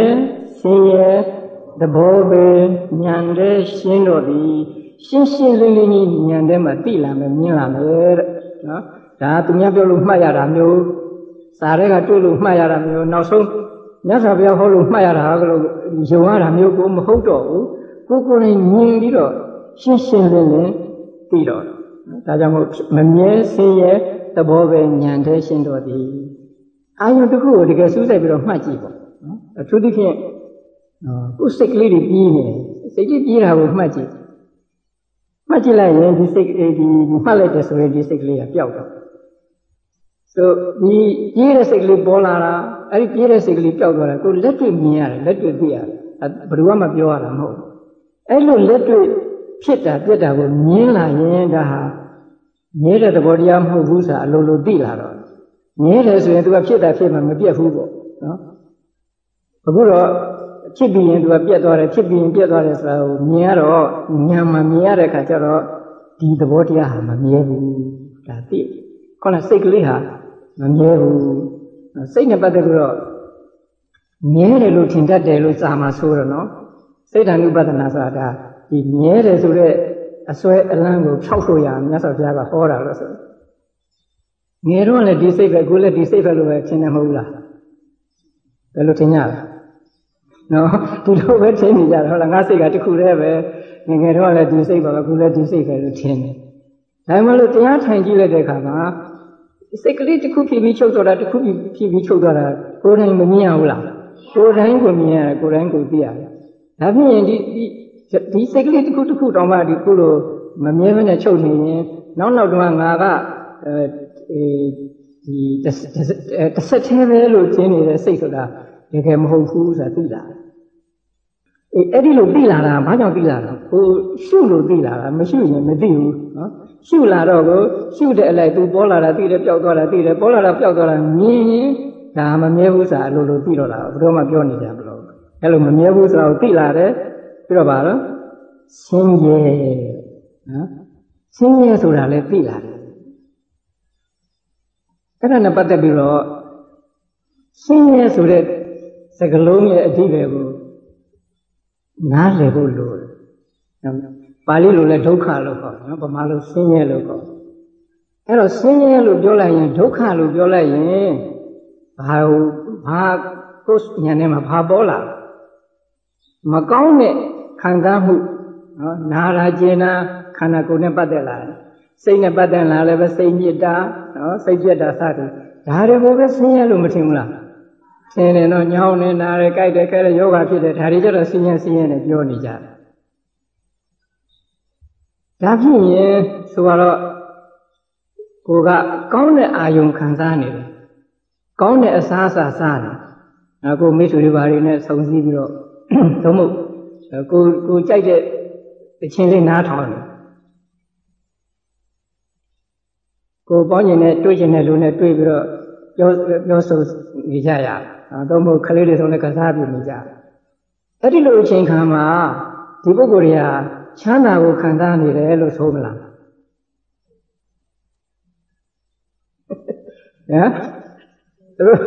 ဆင်းရဲသဘောပဲဉာဏ်တဲ့ရှင်းတော့သည်ရှင်းရှင်းလင်းလင်းကြီးဉာဏ်ထဲမှာသိလာမယ်မြင်လာမယ်တဲ့ နော်ဒါသူများပြောလို့မှတ်ရတာမျိုးစာရဲကတွေ့လို့မှတ်ရတာမျိုးနောက်ဆုံးမြတ်စွာဘုရားဟောလို့မှတ်ရတာကလို့ယုံရတာမျိုးကိုမဟုတ်တော့ဘူးကိုကိုယ်နဲ့မြင်ပြီးတော့ရှင်းရှင်းလင်းလင်းသိတော့ဒါကြောင့်မို့မမြဲဆင်းရဲသဘောပဲဉာဏ်ထဲရှင်းတော်သည်အာယုန်တစ်ခုကိုတကယ်စူးစိုက်ပြီးတော့မှတ်ကြည့်ပေါ့နော်အထူးသဖြင့်ကိုယ်စိတ်ကလေးတွေပြီးနေစိတ်ကြီးပြီးတာကိုမှတ်ကြည့် မှတ်ကြည့်လိုက်ရင်ဒီစိတ်ဒီမှတ်လိုက်တဲ့ဆိုရင်ဒီစိတ်ကလေးကပျောက်တော့ဆိုဒီပြေးတဲ့စိတ်ကလေးပေါ်လာတာအဲ့ဒီပြေးတဲ့စိတ်ကလေးပျောက်သွားတာကိုလက်တွေ့မြင်ရတယ်လက်တွေ့သိရတယ်ဘယ်သူမှမပြောရတာမဟုတ်ဘူးအဲ့လိုလက်တွေ့ဖြစ်တာပြက်တာကိုမြင်လာရင်ဒါဟာမြဲတဲ့သဘောတရားမဟုတ်ဘူးဆိုတာအလိုလိုသိလာတော့မြဲတယ်ဆိုရင် तू ကဖြစ်တာဖြစ်မှမပြက်ဘူးပေါ့နော်အခုတော့ ဖြစ်ပြီးရင် तू ကပြက်သွားတယ်ဖြစ်ပြီးရင်ပြက်သွားတယ်ဆိုတာကိုမြင်ရတော့ဉာဏ်မှမြင်ရတဲ့အခါကျတော့ဒီသဘောတရားဟာမမြဲဘူးဒါသိခုနစိတ်ကလေးဟာမမြဲဘူးစိတ်နဲ့ပတ်သက်ပြီးတော့မြဲတယ်လို့ထင်တတ်တယ်လို့စာမှာဆိုတော့နော်စိတ်ဓာနုပဒနာဆိုတာဒီမြဲတယ်ဆိုတဲ့အစွဲအလန်းကိုဖြောက်လို့ရမြတ်စွာဘုရားကဟောတာလို့ဆိုငယ်တော့လည်းဒီစိတ်ပဲကိုလည်းဒီစိတ်ပဲလို့ပဲထင်တယ်မဟုတ်လားဘယ်လိုထင်ကြလဲ နော်ဒီလိုပဲထင်နေကြတယ်ဟုတ်လားငါစိတ်ကတခုတည်းပဲငယ်ငယ်တော့လည်းဒီစိတ်ပါပဲကိုလည်းဒီစိတ်ပဲလို့ထင်တယ်ဒါမှမဟုတ်တရားထိုင်ကြည့်လိုက်တဲ့အခါမှာစိတ်ကလေးတစ်ခုဖြစ်ပြီးချုပ်သွားတာတစ်ခုဖြစ်ပြီးချုပ်သွားတာကိုယ်တိုင်မမြင်ရဘူးလားကိုယ်တိုင်ကိုမြင်ရတယ်ကိုယ်တိုင်ကိုသိရတယ်ဒါဖြင့်ဒီဒီဒီစိတ်ကလေးတစ်ခုတစ်ခုတောင်မှဒီခုလိုမမြဲမနဲ့ချုပ်နေရင်နောက်နောက်တော့ငါကအဲဒီတစ်ဆက်သေးပဲလို့ကျင်းနေတဲ့စိတ်ဆိုတာတကယ်မဟုတ်ဘူးဆိုတာသိတာ အေးအဲ့ဒီလိုသိလာတာဘာကြောင့်သိလာတာဟိုရှုလို့သိလာတာမရှုရင်မသိဘူးနော်ရှုလာတော့ကိုရှုတဲ့အလိုက်သူပေါ်လာတာသိတယ်ပျောက်သွားတာသိတယ်ပေါ်လာတာပျောက်သွားတာမြင်ရင်ဒါမမြဲဘူးဆိုတာအလိုလိုသိတော့လာဘယ်တော့မှပြောနေကြမလို့အဲ့လိုမမြဲဘူးဆိုတာကိုသိလာတယ်ပြီးတော့ဗါတော့ဆင်းရဲနော်ဆင်းရဲဆိုတာလည်းသိလာတယ်အဲ့ဒါနဲ့ပတ်သက်ပြီးတော့ဆင်းရဲဆိုတဲ့စကလုံးရဲ့အဓိပ္ပာယ်ကို နားလည်ဖို့လိုတယ်။ပါဠိလိုလည်းဒုက္ခလို့ခေါ်တယ်နော်။ဗမာလိုဆင်းရဲလို့ခေါ်တယ်။အဲ့တော့ဆင်းရဲလို့ပြောလိုက်ရင်ဒုက္ခလို့ပြောလိုက်ရင်ဘာဘာကိုယ်ဉာဏ်ထဲမှာဘာပေါ်လာမကောင်းတဲ့ခံစားမှုနော်နာရာကျင်နာခန္ဓာကိုယ်နဲ့ပတ်သက်လာတယ်။စိတ်နဲ့ပတ်သက်လာလည်းပဲစိတ်ညစ်တာနော်စိတ်ပြက်တာစသည်ဒါတွေကိုပဲဆင်းရဲလို့မထင်ဘူးလား။ ဆင်းတယ်တော့ညောင်းနေနာတယ်ကြိုက်တယ်ခဲတယ်ယောဂဖြစ်တယ်ဒါတွေကြတော့ဆင်းရဲဆင်းရဲနဲ့ပြောနေကြတယ်ဒါဖြစ်ရင်ဆိုတော့ကိုကကောင်းတဲ့အာယုံခံစားနေတယ်ကောင်းတဲ့အစားအစာစားတယ်အခုမိတ်ဆွေတွေဘာတွေနဲ့ဆုံစည်းပြီးတော့သို့မဟုတ်ကိုကိုကြိုက်တဲ့အချင်းလေးနားထောင်တယ်ကိုပေါင်းကျင်နဲ့တွေ့ကျင်တဲ့လူနဲ့တွေ့ပြီးတော့ပြောပြောဆိုနေကြရတော့ မဟုတ်ကလေးတွေဆုံးလည်းကစားပြနေကြအဲ့ဒီလိုအချိန်ခါမှာဒီပုဂ္ဂိုလ်တွေကချမ်းသာကိုခံစားနေတယ်လို့ဆိုမလားဟမ်သူတို့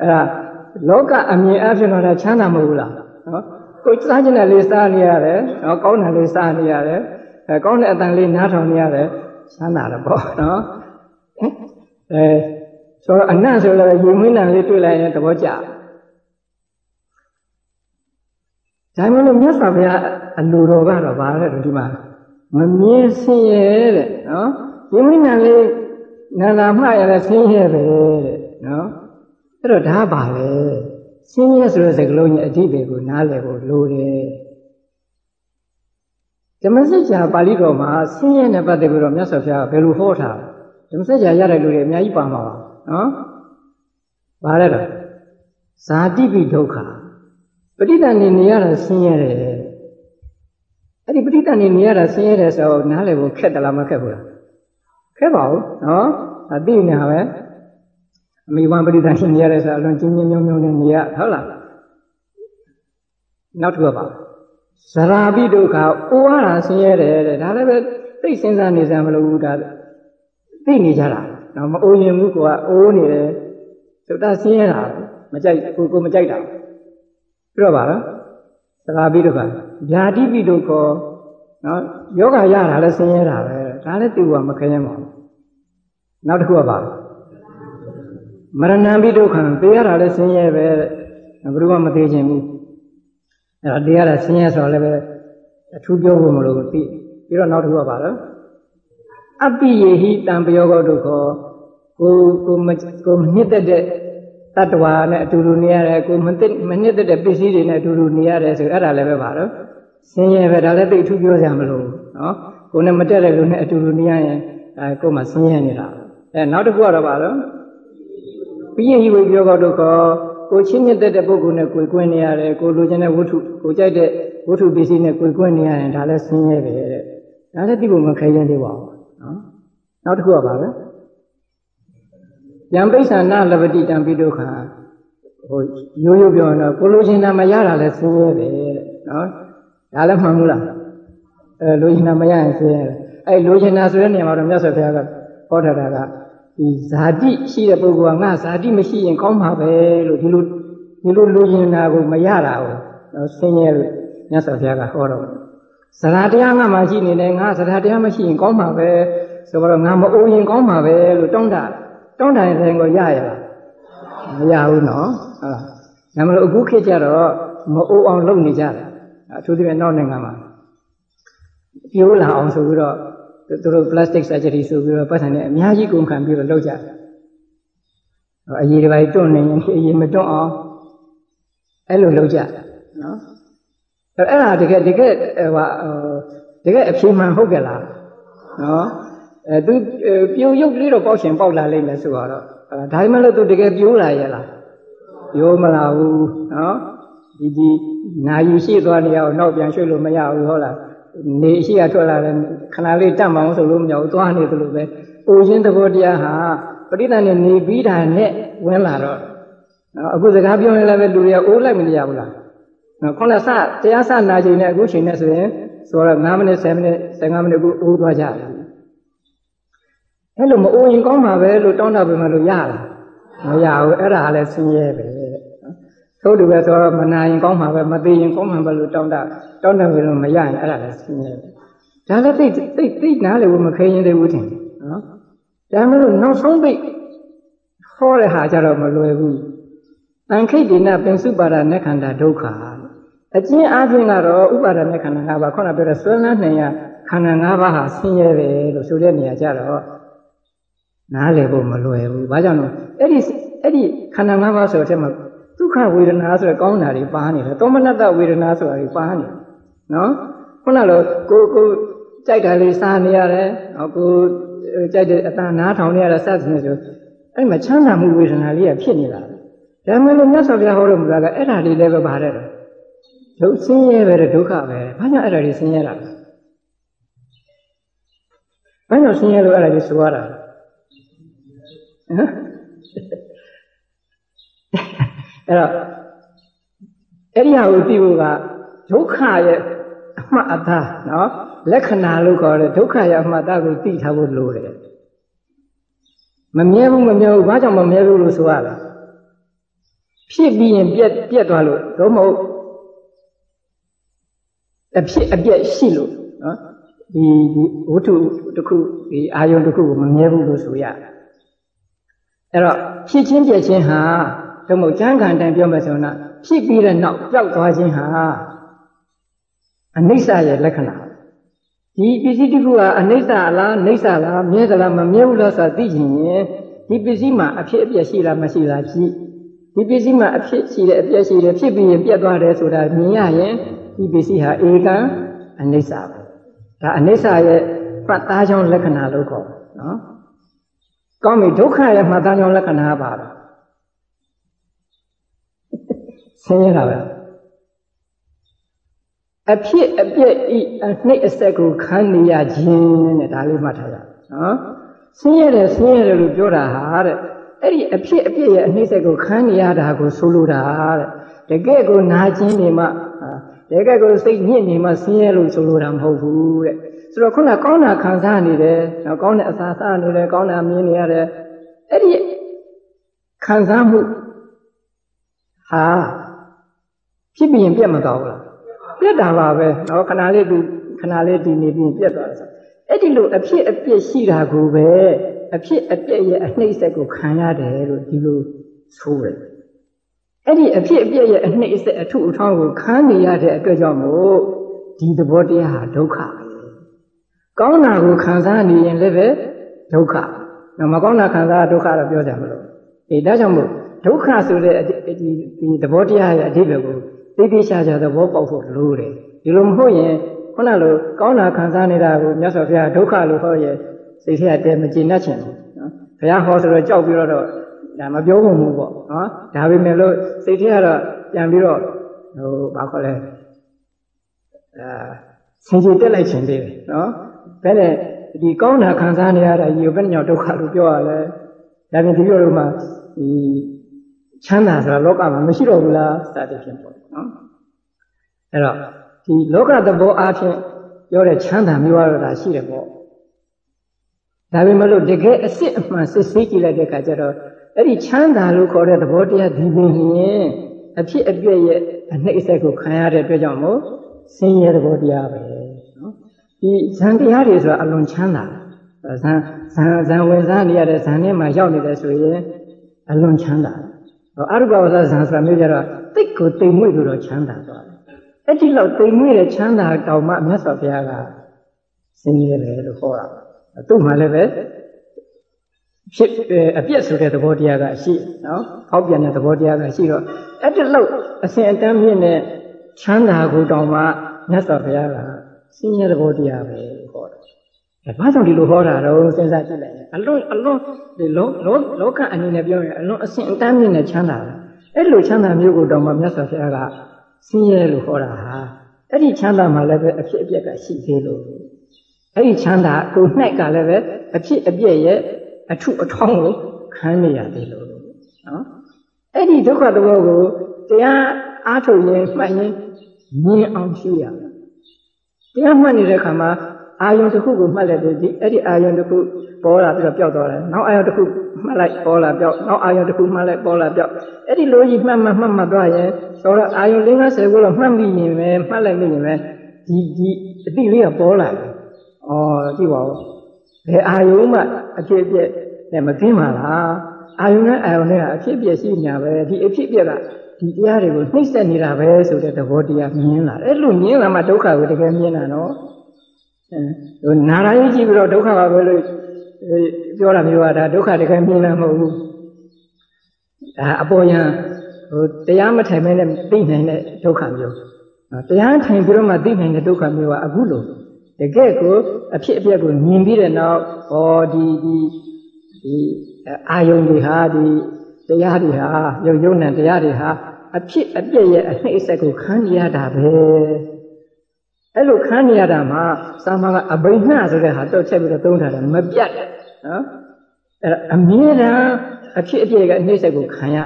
အဲ့ဒါလောကအမြင်အဖြစ်တော့ချမ်းသာမဟုတ်ဘူးလားနော်ကိုစားကျင်တဲ့လေးစားနေရတယ်နော်ကောင်းတဲ့လေးစားနေရတယ်အဲကောင်းတဲ့အတန်လေးနားထောင်နေရတယ်ချမ်းသာတယ်ပေါ့နော်အဲ ဆိုတော့အနတ်ဆိုလည်းရေမွေးနံလေးတွေ့လိုက်ရင်သဘောကျဒါမှမဟုတ်မြတ်စွာဘုရားအလိုတော်ကတော့ဗါတဲ့ဒီမှာမမြင်ဆင်းရဲတဲ့နော်ရေမွေးနံလေးနာနာမှရတဲ့ဆင်းရဲပဲတဲ့နော်အဲ့တော့ဒါပါလေဆင်းရဲဆိုတဲ့စကားလုံးရဲ့အဓိပ္ပာယ်ကိုနားလည်ဖို့လိုတယ်ဓမ္မစကြာပါဠိတော်မှာဆင်းရဲနဲ့ပတ်သက်ပြီးတော့မြတ်စွာဘုရားဘယ်လိုဟောထားလဲဓမ္မစကြာရတဲ့လူတွေအများကြီးပါမှာပါ နော်ဘာလဲတော့ဇာတိပိဒုက္ခပဋိသန္ဓေနေရတာဆင်းရဲတယ်အဲ့ဒီပဋိသန္ဓေနေရတာဆင်းရဲတယ်ဆိုတော့နားလည်ဖို့ခက်တယ်လားမခက်ဘူးလားခက်ပါဘူးနော်အသိနေပါပဲအမိဘပဋိသန္ဓေနေရတယ်ဆိုတော့အလွန်ကျဉ်းကျဉ်းမြုံမြုံနဲ့နေရဟုတ်လားနောက်တစ်ခုပါဇရာပိဒုက္ခအိုးရတာဆင်းရဲတယ်တဲ့ဒါလည်းပဲသိစဉ်းစားနေစမ်းမလို့ဘူးဒါသိနေကြတာ တော့မအိုးရင်ဘူးကွာအိုးနေတယ်သုတဆင်းရဲတာမကြိုက်ကိုကိုမကြိုက်တာပြတော့ပါလားဇရာပိဒုက္ခဗျာတိပိဒုက္ခနော်ယောဂရတာလည်းဆင်းရဲတာပဲဒါလည်းသူကမခရင်ပါဘူးနောက်တစ်ခုကပါမရဏံပိဒုက္ခသေရတာလည်းဆင်းရဲပဲဘယ်သူမှမသေးခြင်းဘူးအဲ့တော့တရားရဆင်းရဲဆိုတော့လည်းပဲအထူးပြောဖို့မလို့သိပြီးတော့နောက်တစ်ခုကပါတော့အပိယေဟိတံပယောဂဒုက္ခ ကိုကိုမကိုမနှစ်သက်တဲ့တတ္တဝါနဲ့အတူတူနေရတယ်ကိုမသိမနှစ်သက်တဲ့ပစ္စည်းတွေနဲ့အတူတူနေရတယ်ဆိုအဲ့ဒါလည်းပဲပါတော့ဆင်းရဲပဲဒါလည်းသိအထူးပြောစရာမလိုဘူးနော်ကိုနဲ့မတက်တဲ့လူနဲ့အတူတူနေရရင်အဲကိုမှဆင်းရဲနေတာအဲနောက်တစ်ခုကတော့ပါတော့ပိယေဟိဝိပယောဂဒုက္ခကိုချင်းမြတ်တဲ့ပုဂ္ဂိုလ်နဲ့ကိုယ်ကွင်းနေရတယ်ကိုလိုချင်တဲ့ဝတ္ထုကိုကြိုက်တဲ့ဝတ္ထုပစ္စည်းနဲ့ကိုယ်ကွင်းနေရတယ်ဒါလည်းဆင်းရဲပဲတဲ့ဒါလည်းသိဖို့မခဲရင်သေးပါဘူးနော်နောက်တစ်ခုကပါပဲ ယံပိဿာနာလပတိတံပိဒုက္ခဟိုရိုးရိုးပြောရင်တော့ကိုလိုချင်တာမရတာလည်းဆင်းရဲပဲတဲ့နော်ဒါလည်းမှန်ဘူးလားအဲလိုချင်တာမရရင်ဆင်းရဲအဲလိုချင်တာဆိုတဲ့နေရာမှာတော့မြတ်စွာဘုရားကဟောထားတာကဒီဇာတိရှိတဲ့ပုဂ္ဂိုလ်ကငါဇာတိမရှိရင်ကောင်းမှာပဲလို့ဒီလိုဒီလိုလိုချင်တာကိုမရတာကိုဆင်းရဲလို့မြတ်စွာဘုရားကဟောတော့ဇရာတရားငါမှရှိနေတယ်ငါဇရာတရားမရှိရင်ကောင်းမှာပဲဆိုတော့ငါမအိုးရင်ကောင်းမှာပဲလို့တောင်းတာ တောင်းတာရင်ကိုရရလားမရဘူးနော်ဟုတ်လားဒါမလို့အခုခေတ်ကျတော့မအိုးအောင်လုပ်နေကြတယ်အထူးသဖြင့်နောက်နိုင်ငံမှာပြိုးလာအောင်ဆိုပြီးတော့သူတို့ plastic surgery ဆိုပြီးတော့ပတ်စံနဲ့အများကြီးကုန်ခံပြီးတော့လုပ်ကြတယ်အရေးတစ်ပိုင်းတွန့်နေရင်အရေးမတွန့်အောင်အဲ့လိုလုပ်ကြနော်အဲ့ဒါတကယ်တကယ်ဟိုတကယ်အဖြေမှန်ဟုတ်ကြလားနော် အဲသူပြိုရုပ်လေးတော့ပေါက်ရှင်ပေါက်လာလိမ့်မယ်ဆိုတော့ဒါမှမဟုတ်သူတကယ်ပြိုးလာရဲ့လားရိုးမလာဘူးနော်ဒီဒီနာယူရှိသွားနေအောင်နောက်ပြန်ရွှေ့လို့မရဘူးဟုတ်လားနေရှိရထွက်လာတယ်ခဏလေးတတ်မအောင်ဆိုလို့မရဘူးသွားနေသလိုပဲအိုခြင်းသဘောတရားဟာပရိသတ်နဲ့နေပြီးတာနဲ့ဝင်လာတော့နော်အခုစကားပြောနေလည်းပဲလူတွေကအိုးလိုက်မနေရဘူးလားနော်ခုနစတရားစနာချိန်နဲ့အခုချိန်နဲ့ဆိုရင်ဆိုတော့9မိနစ်10မိနစ်15မိနစ်ကိုအိုးသွားကြတယ် အဲ့လိုမအိုးရင်ကောင်းမှာပဲလို့တောင်းတာပဲမလို့ရလားမရဘူးအဲ့ဒါလည်းဆင်းရဲပဲသို့တူပဲဆိုတော့မနာရင်ကောင်းမှာပဲမသေးရင်ကောင်းမှာပဲလို့တောင်းတာတောင်းတယ်ပဲလို့မရရင်အဲ့ဒါလည်းဆင်းရဲပဲဒါလည်းသိသိသိနားလေဘူးမခဲရင်သေးဘူးထင်နော်ဒါမှမဟုတ်နောက်ဆုံးသိဟောတဲ့ဟာကြတော့မလွယ်ဘူးတန်ခိတ်ဒီနာပင်စုပါဒနဲ့ခန္ဓာဒုက္ခအကျဉ်းအားဖြင့်ကတော့ဥပါဒနဲ့ခန္ဓာ၅ပါးခုနပြောတဲ့ဆွဲလန်းနေရခန္ဓာ၅ပါးဟာဆင်းရဲပဲလို့ဆိုတဲ့နေရာကြတော့ နားလည်ဖို့မလွယ်ဘူး။ဘာကြောင့်လဲအဲ့ဒီအဲ့ဒီခန္ဓာ၅ပါးဆိုတဲ့အထက်မှာဒုက္ခဝေဒနာဆိုတဲ့ကောင်းတာတွေပါနေတယ်။သောမနတဝေဒနာဆိုတာတွေပါနေတယ်။နော်။ခုနကကိုကိုကြိုက်တာလေးစားနေရတယ်။ဟောကိုကြိုက်တဲ့အတန်နားထောင်နေရတဲ့စသဖြင့်ဆိုအဲ့မှာချမ်းသာမှုဝေဒနာလေးကဖြစ်နေတာပဲ။ဒါမှမဟုတ်မြတ်စွာဘုရားဟောတော်မူတာကအဲ့ဒါလေးလည်းပဲပါတယ်တော့။ဒုဆင်းရဲပဲဒုက္ခပဲ။ဘာကြောင့်အဲ့ဒါတွေဆင်းရဲတာလဲ။ဘာကြောင့်ဆင်းရဲလို့အဲ့ဒါတွေဆိုရတာလဲ။ ဟမ်အဲ့တော့အဲ့ဒီဟာကိုသိဖို့ကဒုက္ခရဲ့အမှတ်အသားနော်လက္ခဏာလို့ခေါ်တဲ့ဒုက္ခရဲ့အမှတ်အသားကိုသိထားဖို့လိုတယ်မမြဲဘူးမမြဲဘူးဘာကြောင့်မမြဲဘူးလို့ဆိုရလဲဖြစ်ပြီးရင်ပြက်ပြက်သွားလို့တော့မဟုတ်အဖြစ်အပြက်ရှိလို့နော်ဒီဒီဝတ္ထုတစ်ခုဒီအာယုံတစ်ခုကိုမမြဲဘူးလို့ဆိုရတယ် အဲ့တော့ဖြစ်ချင်းပြက်ချင်းဟာတို့မို့ကျမ်းဂန်တိုင်ပြောမယ်ဆိုတော့ဖြစ်ပြီးတဲ့နောက်ပျောက်သွားခြင်းဟာအနိစ္စရဲ့လက္ခဏာဒီပစ္စည်းတစ်ခုဟာအနိစ္စလားအနိစ္စလားမြဲသလားမမြဲဘူးလားဆိုတာသိချင်ရင်ဒီပစ္စည်းမှာအဖြစ်အပျက်ရှိလားမရှိလားကြည့်ဒီပစ္စည်းမှာအဖြစ်ရှိတယ်အပျက်ရှိတယ်ဖြစ်ပြီးရင်ပြတ်သွားတယ်ဆိုတာမြင်ရရင်ဒီပစ္စည်းဟာဧကံအနိစ္စပဲဒါအနိစ္စရဲ့ပတ်သားကြောင့်လက္ခဏာလို့ခေါ်နော် ကောင်းပြီဒုက္ခရဲ့မှတ်သားကြောင့်လက္ခဏာပါပဲဆင်းရဲတာပဲအဖြစ်အပျက်ဤအနှိမ့်အဆက်ကိုခံနေရခြင်းနဲ့ဒါလေးမှတ်ထားရနော်ဆင်းရဲတယ်ဆင်းရဲတယ်လို့ပြောတာဟာတဲ့အဲ့ဒီအဖြစ်အပျက်ရဲ့အနှိမ့်ဆက်ကိုခံနေရတာကိုဆိုလိုတာတဲ့တကယ်ကိုနာကျင်နေမှတကယ်ကိုစိတ်ညစ်နေမှဆင်းရဲလို့ဆိုလိုတာမဟုတ်ဘူးတဲ့ ဆိုတော့ခုနကောင်းတာခံစားနေတယ်နော်ကောင်းတဲ့အစာစားနေတယ်ကောင်းတာမြင်နေရတယ်အဲ့ဒီခံစားမှုဟာဖြစ်ပြီးရင်ပြတ်မသွားဘူးလားပြတ်တာပါပဲနော်ခဏလေးသူခဏလေးတည်နေပြီးပြတ်သွားတယ်ဆိုအဲ့ဒီလိုအဖြစ်အပျက်ရှိတာကိုပဲအဖြစ်အပျက်ရဲ့အနှိမ့်ဆက်ကိုခံရတယ်လို့ဒီလိုဆိုတယ်အဲ့ဒီအဖြစ်အပျက်ရဲ့အနှိမ့်ဆက်အထုအထောင်းကိုခံနေရတဲ့အတွက်ကြောင့်မို့ဒီသဘောတရားဟာဒုက္ခပဲ ကောင်းတာကိုခံစားနေရင်လည်းပဲဒုက္ခနော်မကောင်းတာခံစားဒုက္ခတော့ပြောကြမလို့အေးဒါကြောင့်မို့ဒုက္ခဆိုတဲ့ဒီဒီသဘောတရားရဲ့အဓိပ္ပာယ်ကိုသိသိရှားရှားသဘောပေါက်ဖို့လိုတယ်ဒီလိုမဟုတ်ရင်ခုနလိုကောင်းတာခံစားနေတာကိုမြတ်စွာဘုရားဒုက္ခလို့ဟောရဲ့စိတ်ထဲတဲမကျေနပ်ချင်ဘူးနော်ဘုရားဟောဆိုတော့ကြောက်ပြီးတော့ဒါမပြောဖို့မဟုတ်ပေါ့နော်ဒါပေမဲ့လို့စိတ်ထဲကတော့ပြန်ပြီးတော့ဟိုဘာခေါ်လဲအာဆင်ခြင်တက်လိုက်ခြင်းသေးတယ်နော် ဘယ်နဲ့ဒီကောင်းတာခံစားနေရတာကြီးကိုဘယ်ညောင်ဒုက္ခလို့ပြောရလဲဒါပြင်ဒီလိုလိုမှဒီချမ်းသာဆိုတာလောကမှာမရှိတော့ဘူးလားစသဖြင့်ပေါ့နော်အဲ့တော့ဒီလောကသဘောအားဖြင့်ပြောတဲ့ချမ်းသာမျိုးရတာရှိတယ်ပေါ့ဒါပေမဲ့လို့တကယ်အစ်စ်အမှန်စစ်ဆေးကြည့်လိုက်တဲ့အခါကျတော့အဲ့ဒီချမ်းသာလို့ခေါ်တဲ့သဘောတရားဒီပင်ရင်အဖြစ်အပျက်ရဲ့အနှိမ့်အဆက်ကိုခံရတဲ့အတွက်ကြောင့်မို့ဆင်းရဲသဘောတရားပဲနော် ဒီဇန်တရားတွေဆိုတာအလွန်ချမ်းသာဇန်ဇန်ဇန်ဝင်စားနေရတဲ့ဇန်ထဲမှာရောက်နေတယ်ဆိုရင်အလွန်ချမ်းသာအရုပဝဇ္ဇဇန်ဆိုတာမျိုးကြတော့တိတ်ကိုတိမ်မွေ့လို့တော့ချမ်းသာသွားတယ်အဲ့ဒီလောက်တိမ်မွေ့တဲ့ချမ်းသာတောင်မှမြတ်စွာဘုရားကဆင်းရဲတယ်လို့ဟောတာသူ့မှာလည်းပဲဖြစ်အပြည့်ဆိုတဲ့သဘောတရားကရှိနော်ဖောက်ပြန်တဲ့သဘောတရားကရှိတော့အဲ့ဒီလောက်အစဉ်အတန်းမြင့်တဲ့ချမ်းသာကိုတောင်မှမြတ်စွာဘုရားက ဆင်းရဲသဘောတရားပဲဟောတယ်အဲဘာကြောင့်ဒီလိုဟောတာတော့စဉ်းစားကြည့်လိုက်ရင်အလွန်အလွန်ဒီလောလောလောကအနေနဲ့ပြောရင်အလွန်အစဉ်အတန်းမြင့်တဲ့ချမ်းသာပဲအဲ့လိုချမ်းသာမျိုးကိုတော့မှမြတ်စွာဘုရားကဆင်းရဲလို့ဟောတာဟာအဲ့ဒီချမ်းသာမှာလည်းပဲအဖြစ်အပျက်ကရှိသေးလို့အဲ့ဒီချမ်းသာကို၌ကလည်းပဲအဖြစ်အပျက်ရဲ့အထုအထောင်းကိုခံနေရသေးလို့နော်အဲ့ဒီဒုက္ခသဘောကိုတရားအားထုတ်ရင်မှတ်ရင်မြင်အောင်ရှိရမယ် တရားမှတ်နေတဲ့အခါမှာအာယုံတစ်ခုကိုမှတ်လိုက်လို့ဒီအဲ့ဒီအာယုံတစ်ခုပေါ်လာပြီးတော့ပျောက်သွားတယ်နောက်အာယုံတစ်ခုမှတ်လိုက်ပေါ်လာပျောက်နောက်အာယုံတစ်ခုမှတ်လိုက်ပေါ်လာပျောက်အဲ့ဒီလိုကြီးမှတ်မှတ်မှတ်မှတ်သွားရင်ဆိုတော့အာယုံ50ကိုတော့မှတ်မိရင်ပဲမှတ်လိုက်မိရင်ပဲဒီဒီအတိလေးကပေါ်လာတယ်ဩကြည့်ပါဦးဘယ်အာယုံမှအဖြစ်အပျက်နဲ့မသိမှာလားအာယုံနဲ့အာယုံနဲ့ကအဖြစ်အပျက်ရှိညာပဲဒီအဖြစ်အပျက်က ဒီတရားတွေကိုနှိမ့်ဆက်နေတာပဲဆိုတဲ့သဘောတရားမြင်လာတယ်အဲ့လိုမြင်လာမှဒုက္ခကိုတကယ်မြင်တာနော်အဲနာရာကြီးကြည့်ပြီးတော့ဒုက္ခပါပဲလို့ပြောတာမျိုးကဒါဒုက္ခတကယ်မြင်လာမဟုတ်ဘူးဒါအပေါ်ယံဟိုတရားမထိုင်မဲနဲ့သိနိုင်တဲ့ဒုက္ခမျိုးတရားထိုင်ပြီးတော့မှသိနိုင်တဲ့ဒုက္ခမျိုးကအခုလို့တကယ်ကိုအဖြစ်အပျက်ကိုမြင်ပြီးတဲ့နောက်ဟောဒီဒီဒီအာယုန်တွေဟာဒီ တရားတွေဟာယုံယုံနဲ့တရားတွေဟာအဖြစ်အပျက်ရဲ့အနှိမ့်အဆက်ကိုခံရတာပဲအဲ့လိုခံရတာမှာစာမကအဘိနှဆိုတဲ့ဟာတော့ချက်ပြီးတော့သုံးထားတယ်မပြတ်နော်အဲ့ဒါအမြဲတမ်းအဖြစ်အပျက်ကအနှိမ့်ဆက်ကိုခံရ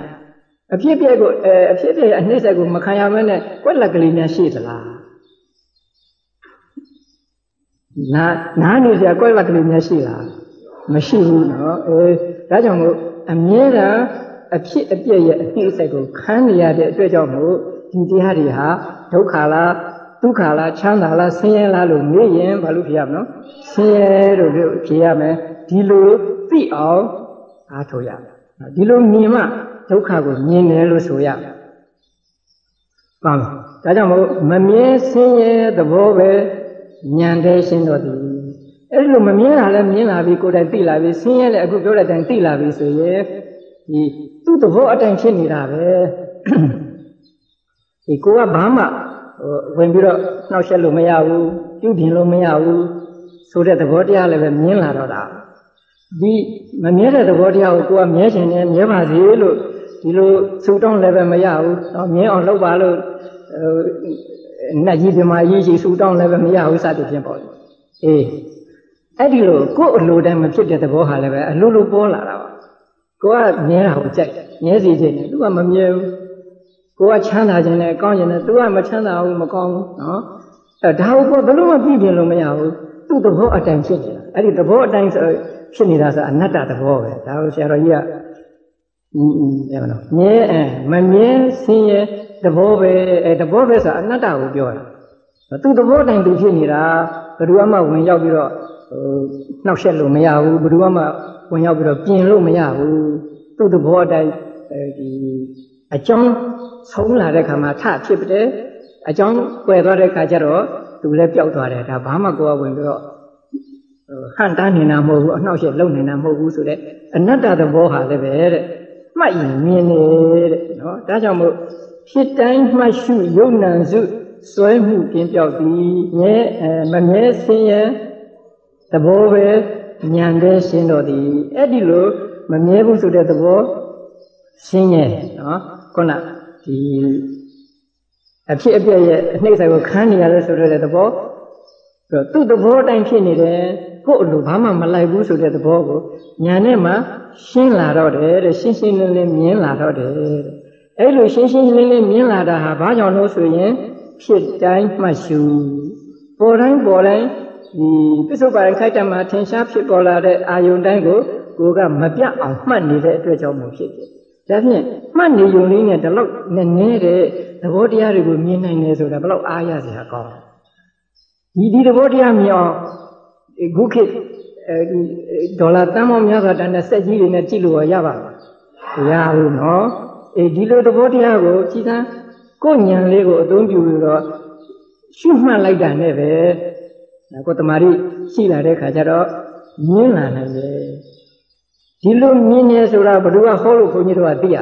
အဖြစ်အပျက်ကိုအဲအဖြစ်အပျက်အနှိမ့်ဆက်ကိုမခံရမနဲ့ကွက်လက်ကလေးများရှိသလားနာနားနေစရာကွက်လက်ကလေးများရှိလားမရှိဘူးနော်အဲဒါကြောင့်မို့အမြဲတမ်း အဖြစ်အပျက်ရဲ့အနှိမ့်ဆက်ကိုခံနေရတဲ့အတွက်ကြောင့်မို့ဒီတရားတွေဟာဒုက္ခလားဒုက္ခလားချမ်းသာလားဆင်းရဲလားလို့မေးရင်ဘာလို့ဖြေရမလဲဆင်းရဲလို့ဖြေရမယ်ဒီလိုသိအောင်အားထုတ်ရမယ်ဒီလိုမြင်မှဒုက္ခကိုမြင်တယ်လို့ဆိုရမယ်ပါမယ်ဒါကြောင့်မို့မမြဲဆင်းရဲသဘောပဲဉာဏ်တဲ့ရှင်းတော်သည်အဲ့လိုမမြင်တာလည်းမြင်လာပြီကိုယ်တိုင်သိလာပြီဆင်းရဲလည်းအခုပြောတဲ့အတိုင်းသိလာပြီဆိုရင် ဒီသူ့သဘောအတိုင်းဖြစ်နေတာပဲဒီကိုကဘာမှဟိုဝင်ပြီးတော့နှောက်ယှက်လို့မရဘူးပြုပြင်လို့မရဘူးဆိုတဲ့သဘောတရားလည်းပဲမြင်လာတော့တာဒီမမြဲတဲ့သဘောတရားကိုကိုကမြဲချင်တယ်မြဲပါစေလို့ဒီလိုစူတောင်းလည်းပဲမရဘူးတော့မြဲအောင်လုပ်ပါလို့ဟိုနတ်ကြီးပြမကြီးကြီးစူတောင်းလည်းပဲမရဘူးစသဖြင့်ပေါ့အေးအဲ့ဒီလိုကိုယ်အလိုတိုင်းမဖြစ်တဲ့သဘောဟာလည်းပဲအလိုလိုပေါ်လာတာပါ ကိုကမြဲတာကိုကြိုက်မြဲစီခြင်းနဲ့သူကမမြဲဘူးကိုကချမ်းသာခြင်းနဲ့ကောင်းခြင်းနဲ့သူကမချမ်းသာဘူးမကောင်းဘူးနော်အဲဒါကိုဘယ်လို့မှပြည့်ပြည့်လို့မရဘူးသူ့သဘောအတိုင်းဖြစ်နေတာအဲ့ဒီသဘောအတိုင်းဆိုဖြစ်နေတာဆိုအနတ္တသဘောပဲဒါကိုဆရာတော်ကြီးကอืมๆပြောတော့မြဲအဲမမြဲဆင်းရဲသဘောပဲအဲသဘောပဲဆိုအနတ္တကိုပြောတာသူ့သဘောတိုင်းသူဖြစ်နေတာဘယ်သူမှဝင်ရောက်ပြီးတော့ဟိုနှောက်ယှက်လို့မရဘူးဘယ်သူမှ ဝင်ရောက်ပြီးတော့ပြင်လို့မရဘူးသူ့သဘောတိုင်းအဲဒီအကြောင်းဆုံးလာတဲ့ခါမှာထဖြစ်တယ်အကြောင်းကွယ်သွားတဲ့ခါကျတော့သူလည်းပျောက်သွားတယ်ဒါဘာမှကိုယ်ကဝင်ပြီးတော့ဟန်တားနေတာမဟုတ်ဘူးအနှောက်အယှက်လုပ်နေတာမဟုတ်ဘူးဆိုတဲ့အနတ္တသဘောဟာလည်းပဲတဲ့မှတ်ရင်မြင်နေတဲ့နော်ဒါကြောင့်မို့ဖြစ်တိုင်းမှတ်ရှုယုံနံစုစွဲမှုကင်းပြောက်သည်မြဲမမြဲဆင်းရဲသဘောပဲ ဉာဏ်တဲ့ရှင်းတော်သည်အဲ့ဒီလိုမမြဲဘူးဆိုတဲ့သဘောရှင်းရဲ့နော်ခုနဒီအဖြစ်အပျက်ရဲ့အနှိမ့်ဆိုင်ကိုခံနေရတဲ့ဆိုတဲ့သဘောသူ့သဘောတိုင်းဖြစ်နေတယ်ကိုယ့်အလိုဘာမှမလိုက်ဘူးဆိုတဲ့သဘောကိုညာနဲ့မှရှင်းလာတော့တယ်တဲ့ရှင်းရှင်းလင်းလင်းမြင်လာတော့တယ်တဲ့အဲ့လိုရှင်းရှင်းလင်းလင်းမြင်လာတာဟာဘာကြောင့်လို့ဆိုရင် ဖြစ်တိုင်းမှတ်ရှုပေါ်တိုင်းပေါ်တိုင်းဒီ ပစ္စုပန်ခိုက်တမှာထင်ရှားဖြစ်ပေါ်လာတဲ့အာယုန်တိုင်းကိုကိုကမပြတ်အောင်မှတ်နေတဲ့အတွက်ကြောင့်မို့ဖြစ်တယ်ဒါဖြင့်မှတ်နေုံလေးနဲ့ဒီလောက်နည်းနည်းတဲ့သဘောတရားတွေကိုမြင်နိုင်တယ်ဆိုတာဘယ်လောက်အားရစရာကောင်းဒီဒီသဘောတရားမြင်အောင်ခုခေတ်အဲဒီဒေါ်လာတန်းပေါင်းများစွာတန်တဲ့စက်ကြီးတွေနဲ့ကြည့်လို့ရပါမလားမရဘူးနော်အေးဒီလိုသဘောတရားကိုကြည်သန်းကိုညံလေးကိုအသုံးပြုပြီးတော့ရှုမှတ်လိုက်တာနဲ့ပဲ ကိုတမာရီရှိလာတဲ့ခါကျတော့မြင်လာနိုင်တယ်ဒီလိုမြင်နေဆိုတာဘယ်သူကဟောလို့ခွန်ကြီးတို့ကသိရ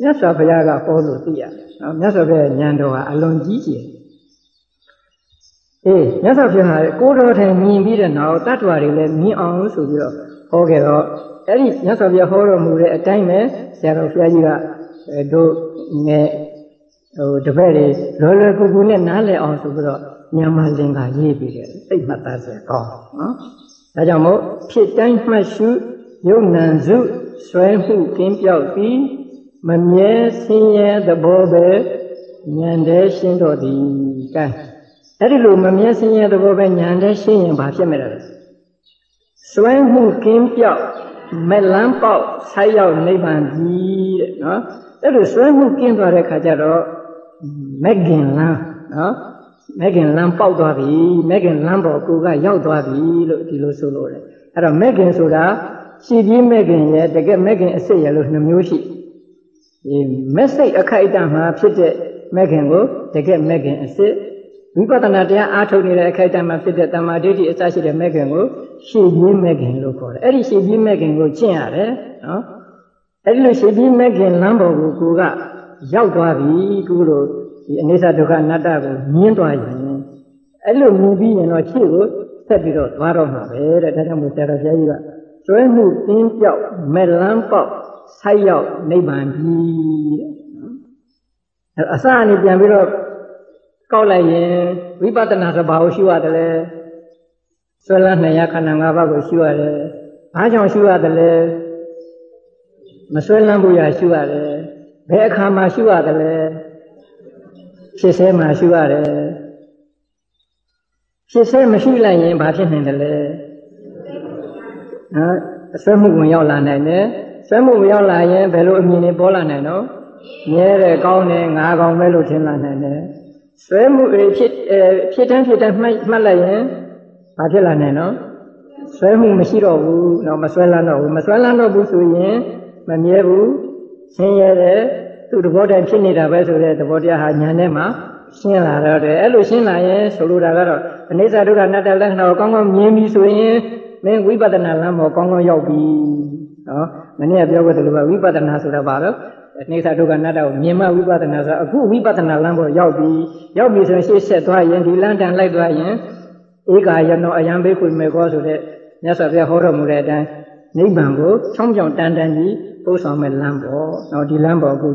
မြတ်စွာဘုရားကဟောလို့သိရနော်မြတ်စွာဘုရားဉာဏ်တော်ဟာအလွန်ကြီးကျယ်အေးမြတ်စွာဘုရားကိုတော်ထိုင်မြင်ပြီးတဲ့နောက်တ attva တွေလည်းမြင်အောင်ဆိုပြီးတော့ဟောခဲ့တော့အဲ့ဒီမြတ်စွာဘုရားဟောတော်မူတဲ့အတိုင်းပဲဆရာတော်ဘုရားကြီးကအဲတို့ငယ်ဟိုတပည့်တွေလွယ်လွယ်ကူကူနဲ့နားလည်အောင်ဆိုပြီးတော့ မြန်မာလင်္ကာရေးပြီးတယ်သိမှတ်သားစရာကောင်းနော်ဒါကြောင့်မို့ဖြစ်တိုင်းမှတ်ရှုယုံနံစုဆွဲမှုကင်းပြောက်ပြီးမမြဲဆင်းရဲသဘောပဲဉာဏ်တည်းရှင်းတော့သည်ကဲအဲ့ဒီလိုမမြဲဆင်းရဲသဘောပဲဉာဏ်တည်းရှင်းရင်ဘာဖြစ်မလဲဆွဲမှုကင်းပြောက်မလန်းပေါက်ဆိုက်ရောက်နိဗ္ဗာန်ကြီးတဲ့နော်အဲ့လိုဆွဲမှုကင်းသွားတဲ့ခါကျတော့မက်ကင်လန်းနော် မက်ကင်လန်းပေါက်သွားပြီမက်ကင်လန်းပေါ်ကိုကရောက်သွားပြီလို့ဒီလိုဆိုလို့တယ်အဲ့တော့မက်ကင်ဆိုတာရှိပြီးမက်ကင်ရဲ့တကယ်မက်ကင်အစစ်ရလို့နှမျိုးရှိဒီမက်စိတ်အခိုက်အတန့်မှာဖြစ်တဲ့မက်ကင်ကိုတကယ်မက်ကင်အစစ်ဝိပဿနာတရားအားထုတ်နေတဲ့အခိုက်အတန့်မှာဖြစ်တဲ့တမာဒိဋ္ဌိအစရှိတဲ့မက်ကင်ကိုရှေ့ပြေးမက်ကင်လို့ခေါ်တယ်အဲ့ဒီရှေ့ပြေးမက်ကင်ကိုကျင့်ရတယ်နော်အဲ့ဒီလိုရှေ့ပြေးမက်ကင်လမ်းပေါ်ကိုကိုကရောက်သွားပြီကုလို့ ဒီအနိစ္စဒုက္ခအနတ္တကိုမြင်သွားရင်အဲ့လိုမြင်ပြီးရင်တော့ရှေ့ကိုဆက်ပြီးတော့သွားတော့မှာပဲတဲ့ဒါကြောင့်မို့ဆရာတော်ဘုရားကြီးကကျွဲမှုတင်းပြောက်မလန်းပေါက်ဆိုက်ရောက်နိဗ္ဗာန်ကြီးတဲ့အဲ့အစအနေပြန်ပြီးတော့ကောက်လိုက်ရင်ဝိပဿနာဆိုဘာကိုရှုရတယ်လဲဆွဲလန်းနေရခန္ဓာ၅ပါးကိုရှုရတယ်။ဘာကြောင့်ရှုရတယ်လဲမဆွဲလန်းဖို့ရရှုရတယ်။ဘယ်အခါမှာရှုရတယ်လဲ ဖြစ်စေမှာရှုရတယ်။ဖြစ်စေမရှိလိုက်ရင်ဘာဖြစ်နိုင်တယ်လဲ။ဟမ်အဆွဲမှုဝင်ရောက်လာနိုင်တယ်။ဆွဲမှုဝင်ရောက်လာရင်ဘယ်လိုအမြင်တွေပေါ်လာနိုင်တော့မြဲတယ်ကောင်းတယ်ငါကောင်းပဲလို့ထင်လာနိုင်တယ်။ဆွဲမှုဖြစ်ဖြစ်တန်းဖြစ်တန်းမှတ်မှတ်လိုက်ရင်ဘာဖြစ်လာနိုင်နော်ဆွဲမှုမရှိတော့ဘူးတော့မဆွဲလန်းတော့ဘူးမဆွဲလန်းတော့ဘူးဆိုရင်မမြဲဘူးဆင်းရဲတယ် သူ့သဘောတည်းဖြစ်နေတာပဲဆိုတဲ့သဘောတရားဟာညာနဲ့မှရှင်းလာတော့တယ်အဲ့လိုရှင်းလာရင်ဆိုလိုတာကတော့အနိစ္စဒုက္ခအနတ္တလက္ခဏာကိုကောင်းကောင်းမြင်ပြီဆိုရင်မင်းဝိပဿနာလမ်းပေါ်ကောင်းကောင်းရောက်ပြီနော်မနေ့ကပြောခဲ့သလိုပဲဝိပဿနာဆိုတာဘာလို့အနိစ္စဒုက္ခအနတ္တကိုမြင်မှဝိပဿနာဆိုအခုဝိပဿနာလမ်းပေါ်ရောက်ပြီရောက်ပြီဆိုရင်ရှေ့ဆက်သွားရင်ဒီလမ်းတန်လိုက်သွားရင်ဧကာယနောအယံဘိက္ခုမေကောဆိုတဲ့မြတ်စွာဘုရားဟောတော်မူတဲ့အတိုင်းနိဗ္ဗာန်ကိုချောင်းပြောင်တန်တန်ကြီးပို့ဆောင်မဲ့လမ်းပေါ်တော့ဒီလမ်းပေါ်ကို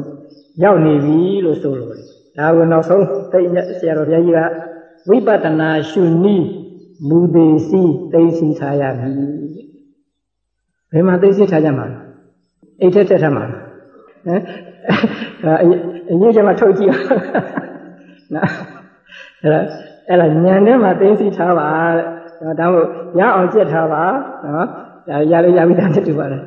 ရောက်နေပြီလို့ဆိုလို့ဒါကိုနောက်ဆုံးသိဆရာတော်ဘုရားကြီးကဝိပဿနာရှုနည်းမူသေးစီသိသိထားရမည်ဘယ်မှာသိသိထားကြမှာလဲအိတ်ထက်ထက်ထားမှာဟမ်ဒါအရေးကြမှာထုတ်ကြည့်ပါနော်အဲ့ဒါအဲ့ဒါညံထဲမှာသိသိထားပါတဲ့ဒါမို့ရအောင်ကြက်ထားပါနော်ဒါရလို့ရပြီသားတူပါတယ်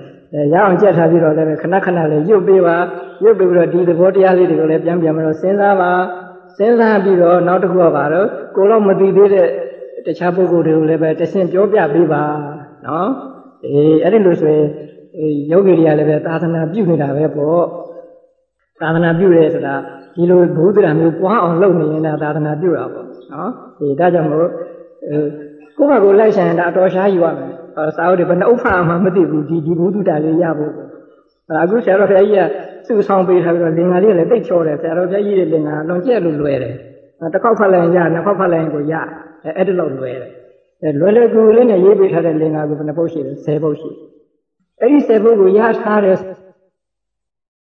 ရအောင်ကြက်ထားပြီးတော့လည်းခဏခဏလေးရုပ်ပေးပါရုပ်ပေးပြီးတော့ဒီသဘောတရားလေးတွေကိုလည်းပြန်ပြန်မလို့စဉ်းစားပါစဉ်းစားပြီးတော့နောက်တစ်ခုကပါတော့ကိုတော့မသိသေးတဲ့တခြားပုဂ္ဂိုလ်တွေကိုလည်းပဲတဆင့်ပြောပြပေးပါနော်အေးအဲ့ဒီလိုဆိုရင်ယောဂီတွေကလည်းပဲသာသနာပြုနေတာပဲပေါ့သာသနာပြုရဲဆိုတာဒီလိုဘုဒ္ဓရာမျိုးပွားအောင်လုပ်နေရင်သာသနာပြုတာပေါ့နော်ဒီဒါကြောင့်မို့ကိုယ့်ဘက်ကိုလိုက်ဆိုင်တာအတော်ရှားယူရမယ် စာအုပ်တွေဘယ်နှုတ်ဖတ်မှမသိဘူးဒီဒီဘုဒ္ဓတာလေးရဖို့အခုဆရာတော်ဘုရားကြီးကစုဆောင်ပေးထားပြီးတော့လင်္ကာလေးလည်းတိတ်ချောတယ်ဆရာတော်ဘုရားကြီးရဲ့လင်္ကာလွန်ကျက်လို့လွယ်တယ်တစ်ခေါက်ဖတ်လိုက်ရင်ရနှစ်ခေါက်ဖတ်လိုက်ရင်ကိုရအဲအဲ့ဒါလောက်လွယ်တယ်အဲလွယ်လွယ်ကူကူလေးနဲ့ရေးပေးထားတဲ့လင်္ကာကိုဘယ်နှပုတ်ရှိလဲ10ပုတ်ရှိအဲ့ဒီ10ပုတ်ကိုရထားတဲ့